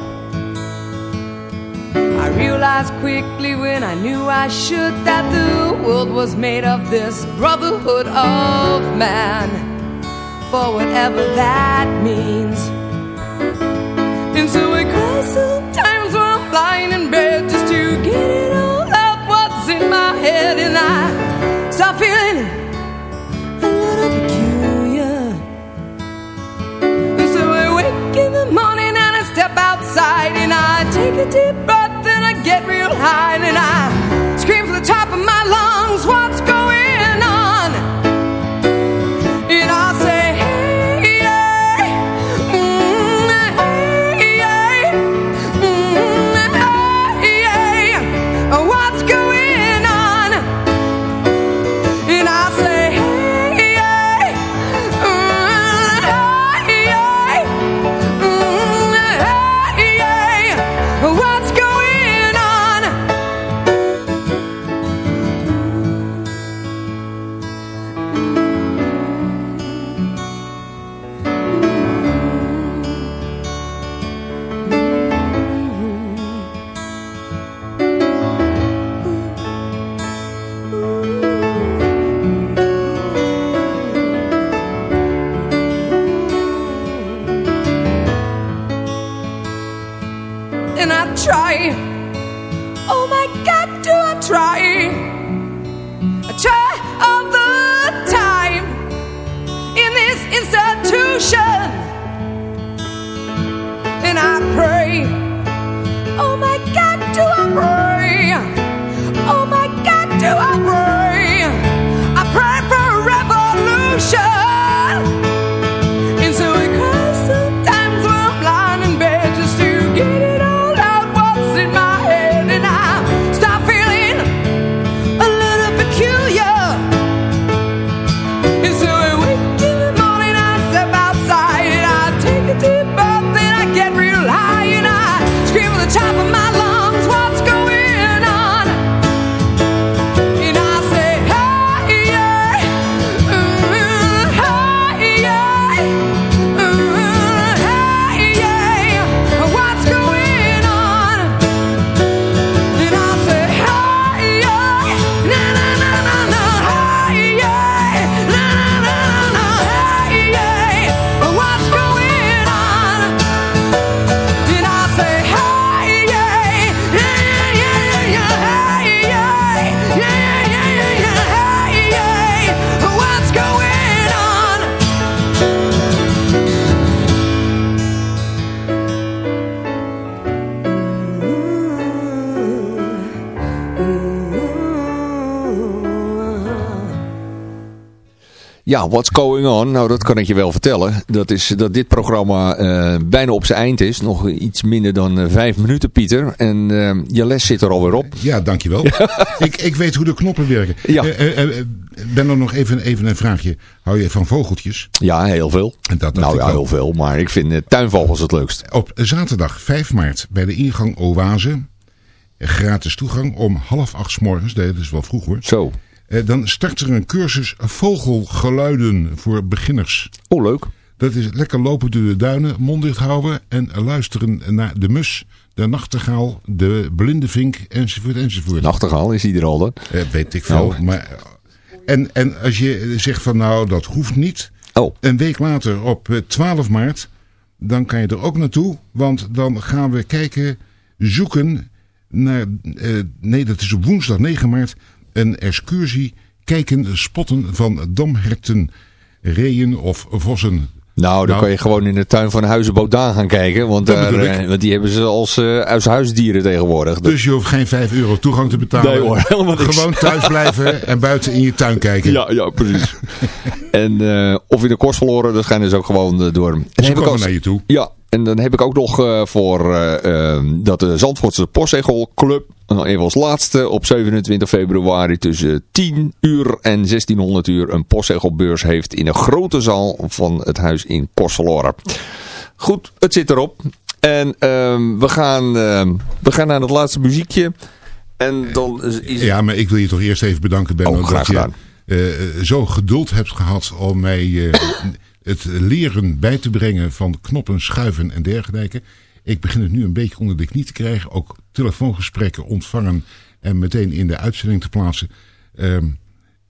Speaker 10: I realized quickly when I knew I should that the world was made of this brotherhood of man, for whatever that means. And so I cry sometimes when I'm lying in bed just to get it all out what's in my head, and I start feeling deep breath and I get real high and I
Speaker 5: Ja, what's going on? Nou, dat kan ik je wel vertellen. Dat is dat dit programma eh, bijna op zijn eind is. Nog iets minder dan eh, vijf minuten, Pieter. En eh, je les zit er alweer op.
Speaker 6: Ja, dankjewel. ik, ik weet hoe de knoppen werken.
Speaker 5: Ja.
Speaker 6: Ben er nog even, even een vraagje. Hou je van vogeltjes?
Speaker 5: Ja, heel veel.
Speaker 6: En dat
Speaker 5: nou ja,
Speaker 6: wel.
Speaker 5: heel veel. Maar ik vind tuinvogels het leukst.
Speaker 6: Op zaterdag 5 maart bij de ingang Oase. Gratis toegang om half acht 's morgens. Nee, dat is wel vroeg hoor.
Speaker 5: Zo.
Speaker 6: Eh, Dan start er een cursus vogelgeluiden voor beginners.
Speaker 5: Oh, leuk.
Speaker 6: Dat is lekker lopen door de duinen, mond dicht houden en luisteren naar de mus, de nachtegaal, de blinde vink enzovoort enzovoort.
Speaker 5: Nachtegaal is ieder al dan.
Speaker 6: Eh, weet ik veel.
Speaker 5: Nou.
Speaker 6: Maar, en, en als je zegt van nou dat hoeft niet.
Speaker 5: Oh.
Speaker 6: Een week later op eh, 12 maart. Dan kan je er ook naartoe. Want dan gaan we kijken, zoeken naar... eh, nee dat is op woensdag 9 maart. Een excursie. Kijken, spotten van damherten, reeën of vossen.
Speaker 5: Nou, dan
Speaker 6: Nou.
Speaker 5: kan je gewoon in de tuin van Huizenboot Daan gaan kijken. Want, daar, eh, want die hebben ze als, eh, als huisdieren tegenwoordig.
Speaker 6: Dus je hoeft geen 5 euro toegang te betalen.
Speaker 5: Nee hoor, helemaal niks.
Speaker 6: Gewoon thuis blijven en buiten in je tuin kijken.
Speaker 5: Ja, ja, precies. en eh, of in de kost verloren, dat schijnen ze ook gewoon eh, door. En
Speaker 6: Ze
Speaker 5: heb ik
Speaker 6: komen
Speaker 5: als-
Speaker 6: naar je toe.
Speaker 5: Ja, en dan heb ik ook nog eh, voor eh, eh, dat de Zandvoortse Postzegelclub nou, even als laatste op 27 februari tussen 10 uur en 1600 uur een postzegelbeurs heeft in een grote zaal van het huis in Kostverloren. Goed, het zit erop. En ehm, we, gaan, ehm, we gaan naar het laatste muziekje. En dan is
Speaker 6: Ja, maar ik wil je toch eerst even bedanken, Benno,
Speaker 5: Oh,
Speaker 6: dat je eh, zo geduld hebt gehad om mij eh, het leren bij te brengen van knoppen, schuiven en dergelijke. Ik begin het nu een beetje onder de knie te krijgen. Ook telefoongesprekken ontvangen en meteen in de uitzending te plaatsen. Ehm,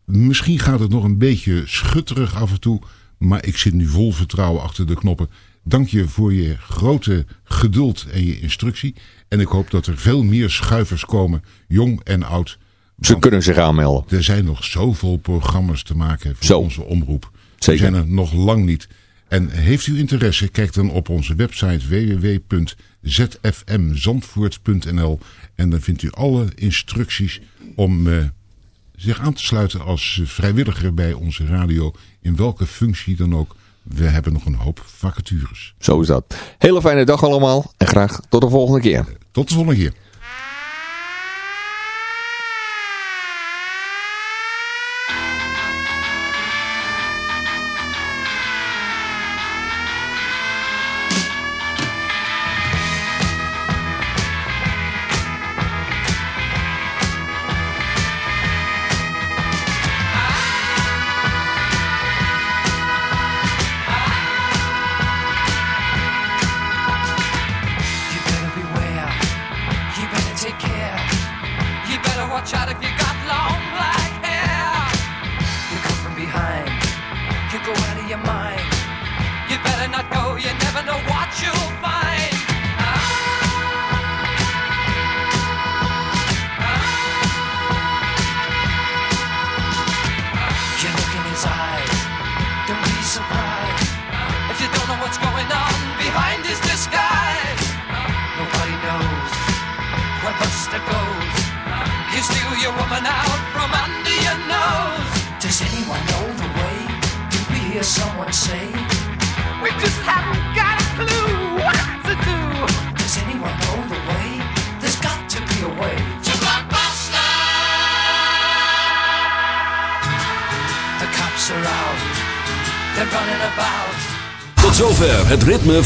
Speaker 6: misschien gaat het nog een beetje schutterig af en toe, maar ik zit nu vol vertrouwen achter de knoppen. Dank je voor je grote geduld en je instructie. En ik hoop dat er veel meer schuivers komen, jong en oud.
Speaker 5: Ze kunnen zich aanmelden.
Speaker 6: Er zijn nog zoveel programma's te maken voor
Speaker 5: Zo.
Speaker 6: onze omroep.
Speaker 5: Zeker.
Speaker 6: We zijn er nog lang niet. En heeft u interesse, kijk dan op onze website www.zfmzandvoort.nl en dan vindt u alle instructies om eh, zich aan te sluiten als vrijwilliger bij onze radio, in welke functie dan ook. We hebben nog een hoop vacatures.
Speaker 5: Zo is dat. Hele fijne dag allemaal en graag tot de volgende keer.
Speaker 6: Tot de volgende keer.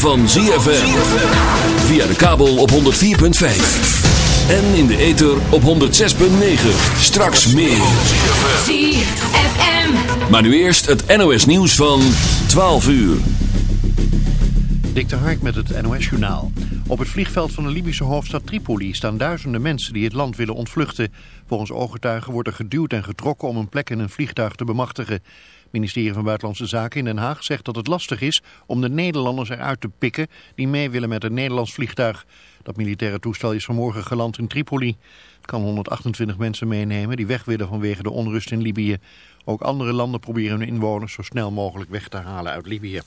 Speaker 11: Van ZFM. Via de kabel op 104.5. En in de ether op 106.9. Straks meer.
Speaker 2: ZFM.
Speaker 11: Maar nu eerst het NOS nieuws van 12 uur.
Speaker 1: Dik de Hark met het NOS-journaal. Op het vliegveld van de Libische hoofdstad Tripoli staan duizenden mensen die het land willen ontvluchten. Volgens ooggetuigen wordt er geduwd en getrokken om een plek in een vliegtuig te bemachtigen. Ministerie van Buitenlandse Zaken in Den Haag zegt dat het lastig is om de Nederlanders eruit te pikken die mee willen met een Nederlands vliegtuig. Dat militaire toestel is vanmorgen geland in Tripoli. Het kan 128 mensen meenemen die weg willen vanwege de onrust in Libië. Ook andere landen proberen hun inwoners zo snel mogelijk weg te halen uit Libië.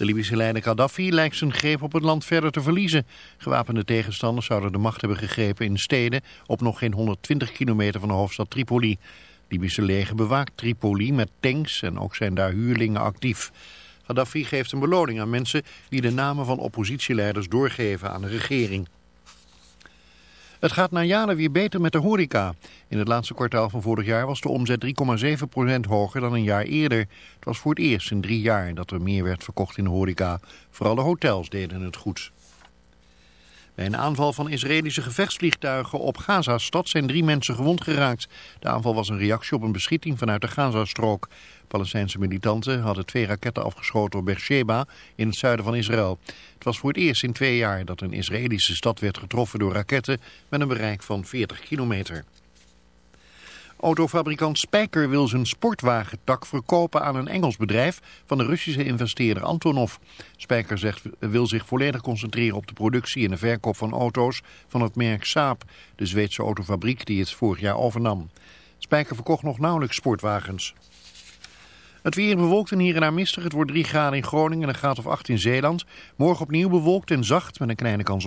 Speaker 1: De Libische leider Gaddafi lijkt zijn greep op het land verder te verliezen. Gewapende tegenstanders zouden de macht hebben gegrepen in steden op nog geen 120 kilometer van de hoofdstad Tripoli. Libische leger bewaakt Tripoli met tanks en ook zijn daar huurlingen actief. Gaddafi geeft een beloning aan mensen die de namen van oppositieleiders doorgeven aan de regering. Het gaat na jaren weer beter met de horeca. In het laatste kwartaal van vorig jaar was de omzet 3,7% hoger dan een jaar eerder. Het was voor het eerst in drie jaar dat er meer werd verkocht in de horeca. Vooral de hotels deden het goed. Bij een aanval van Israëlische gevechtsvliegtuigen op Gaza-stad zijn drie mensen gewond geraakt. De aanval was een reactie op een beschieting vanuit de Gazastrook. Palestijnse militanten hadden twee raketten afgeschoten op Beersheba in het zuiden van Israël. Het was voor het eerst in twee jaar dat een Israëlische stad werd getroffen door raketten met een bereik van 40 kilometer. Autofabrikant Spijker wil zijn sportwagentak verkopen aan een Engels bedrijf van de Russische investeerder Antonov. Spijker zegt, wil zich volledig concentreren op de productie en de verkoop van auto's van het merk Saab, de Zweedse autofabriek die het vorig jaar overnam. Spijker verkocht nog nauwelijks sportwagens. Het weer bewolkt en hier en daar mistig. Het wordt 3 graden in Groningen en een graad of 8 in Zeeland. Morgen opnieuw bewolkt en zacht met een kleine kans op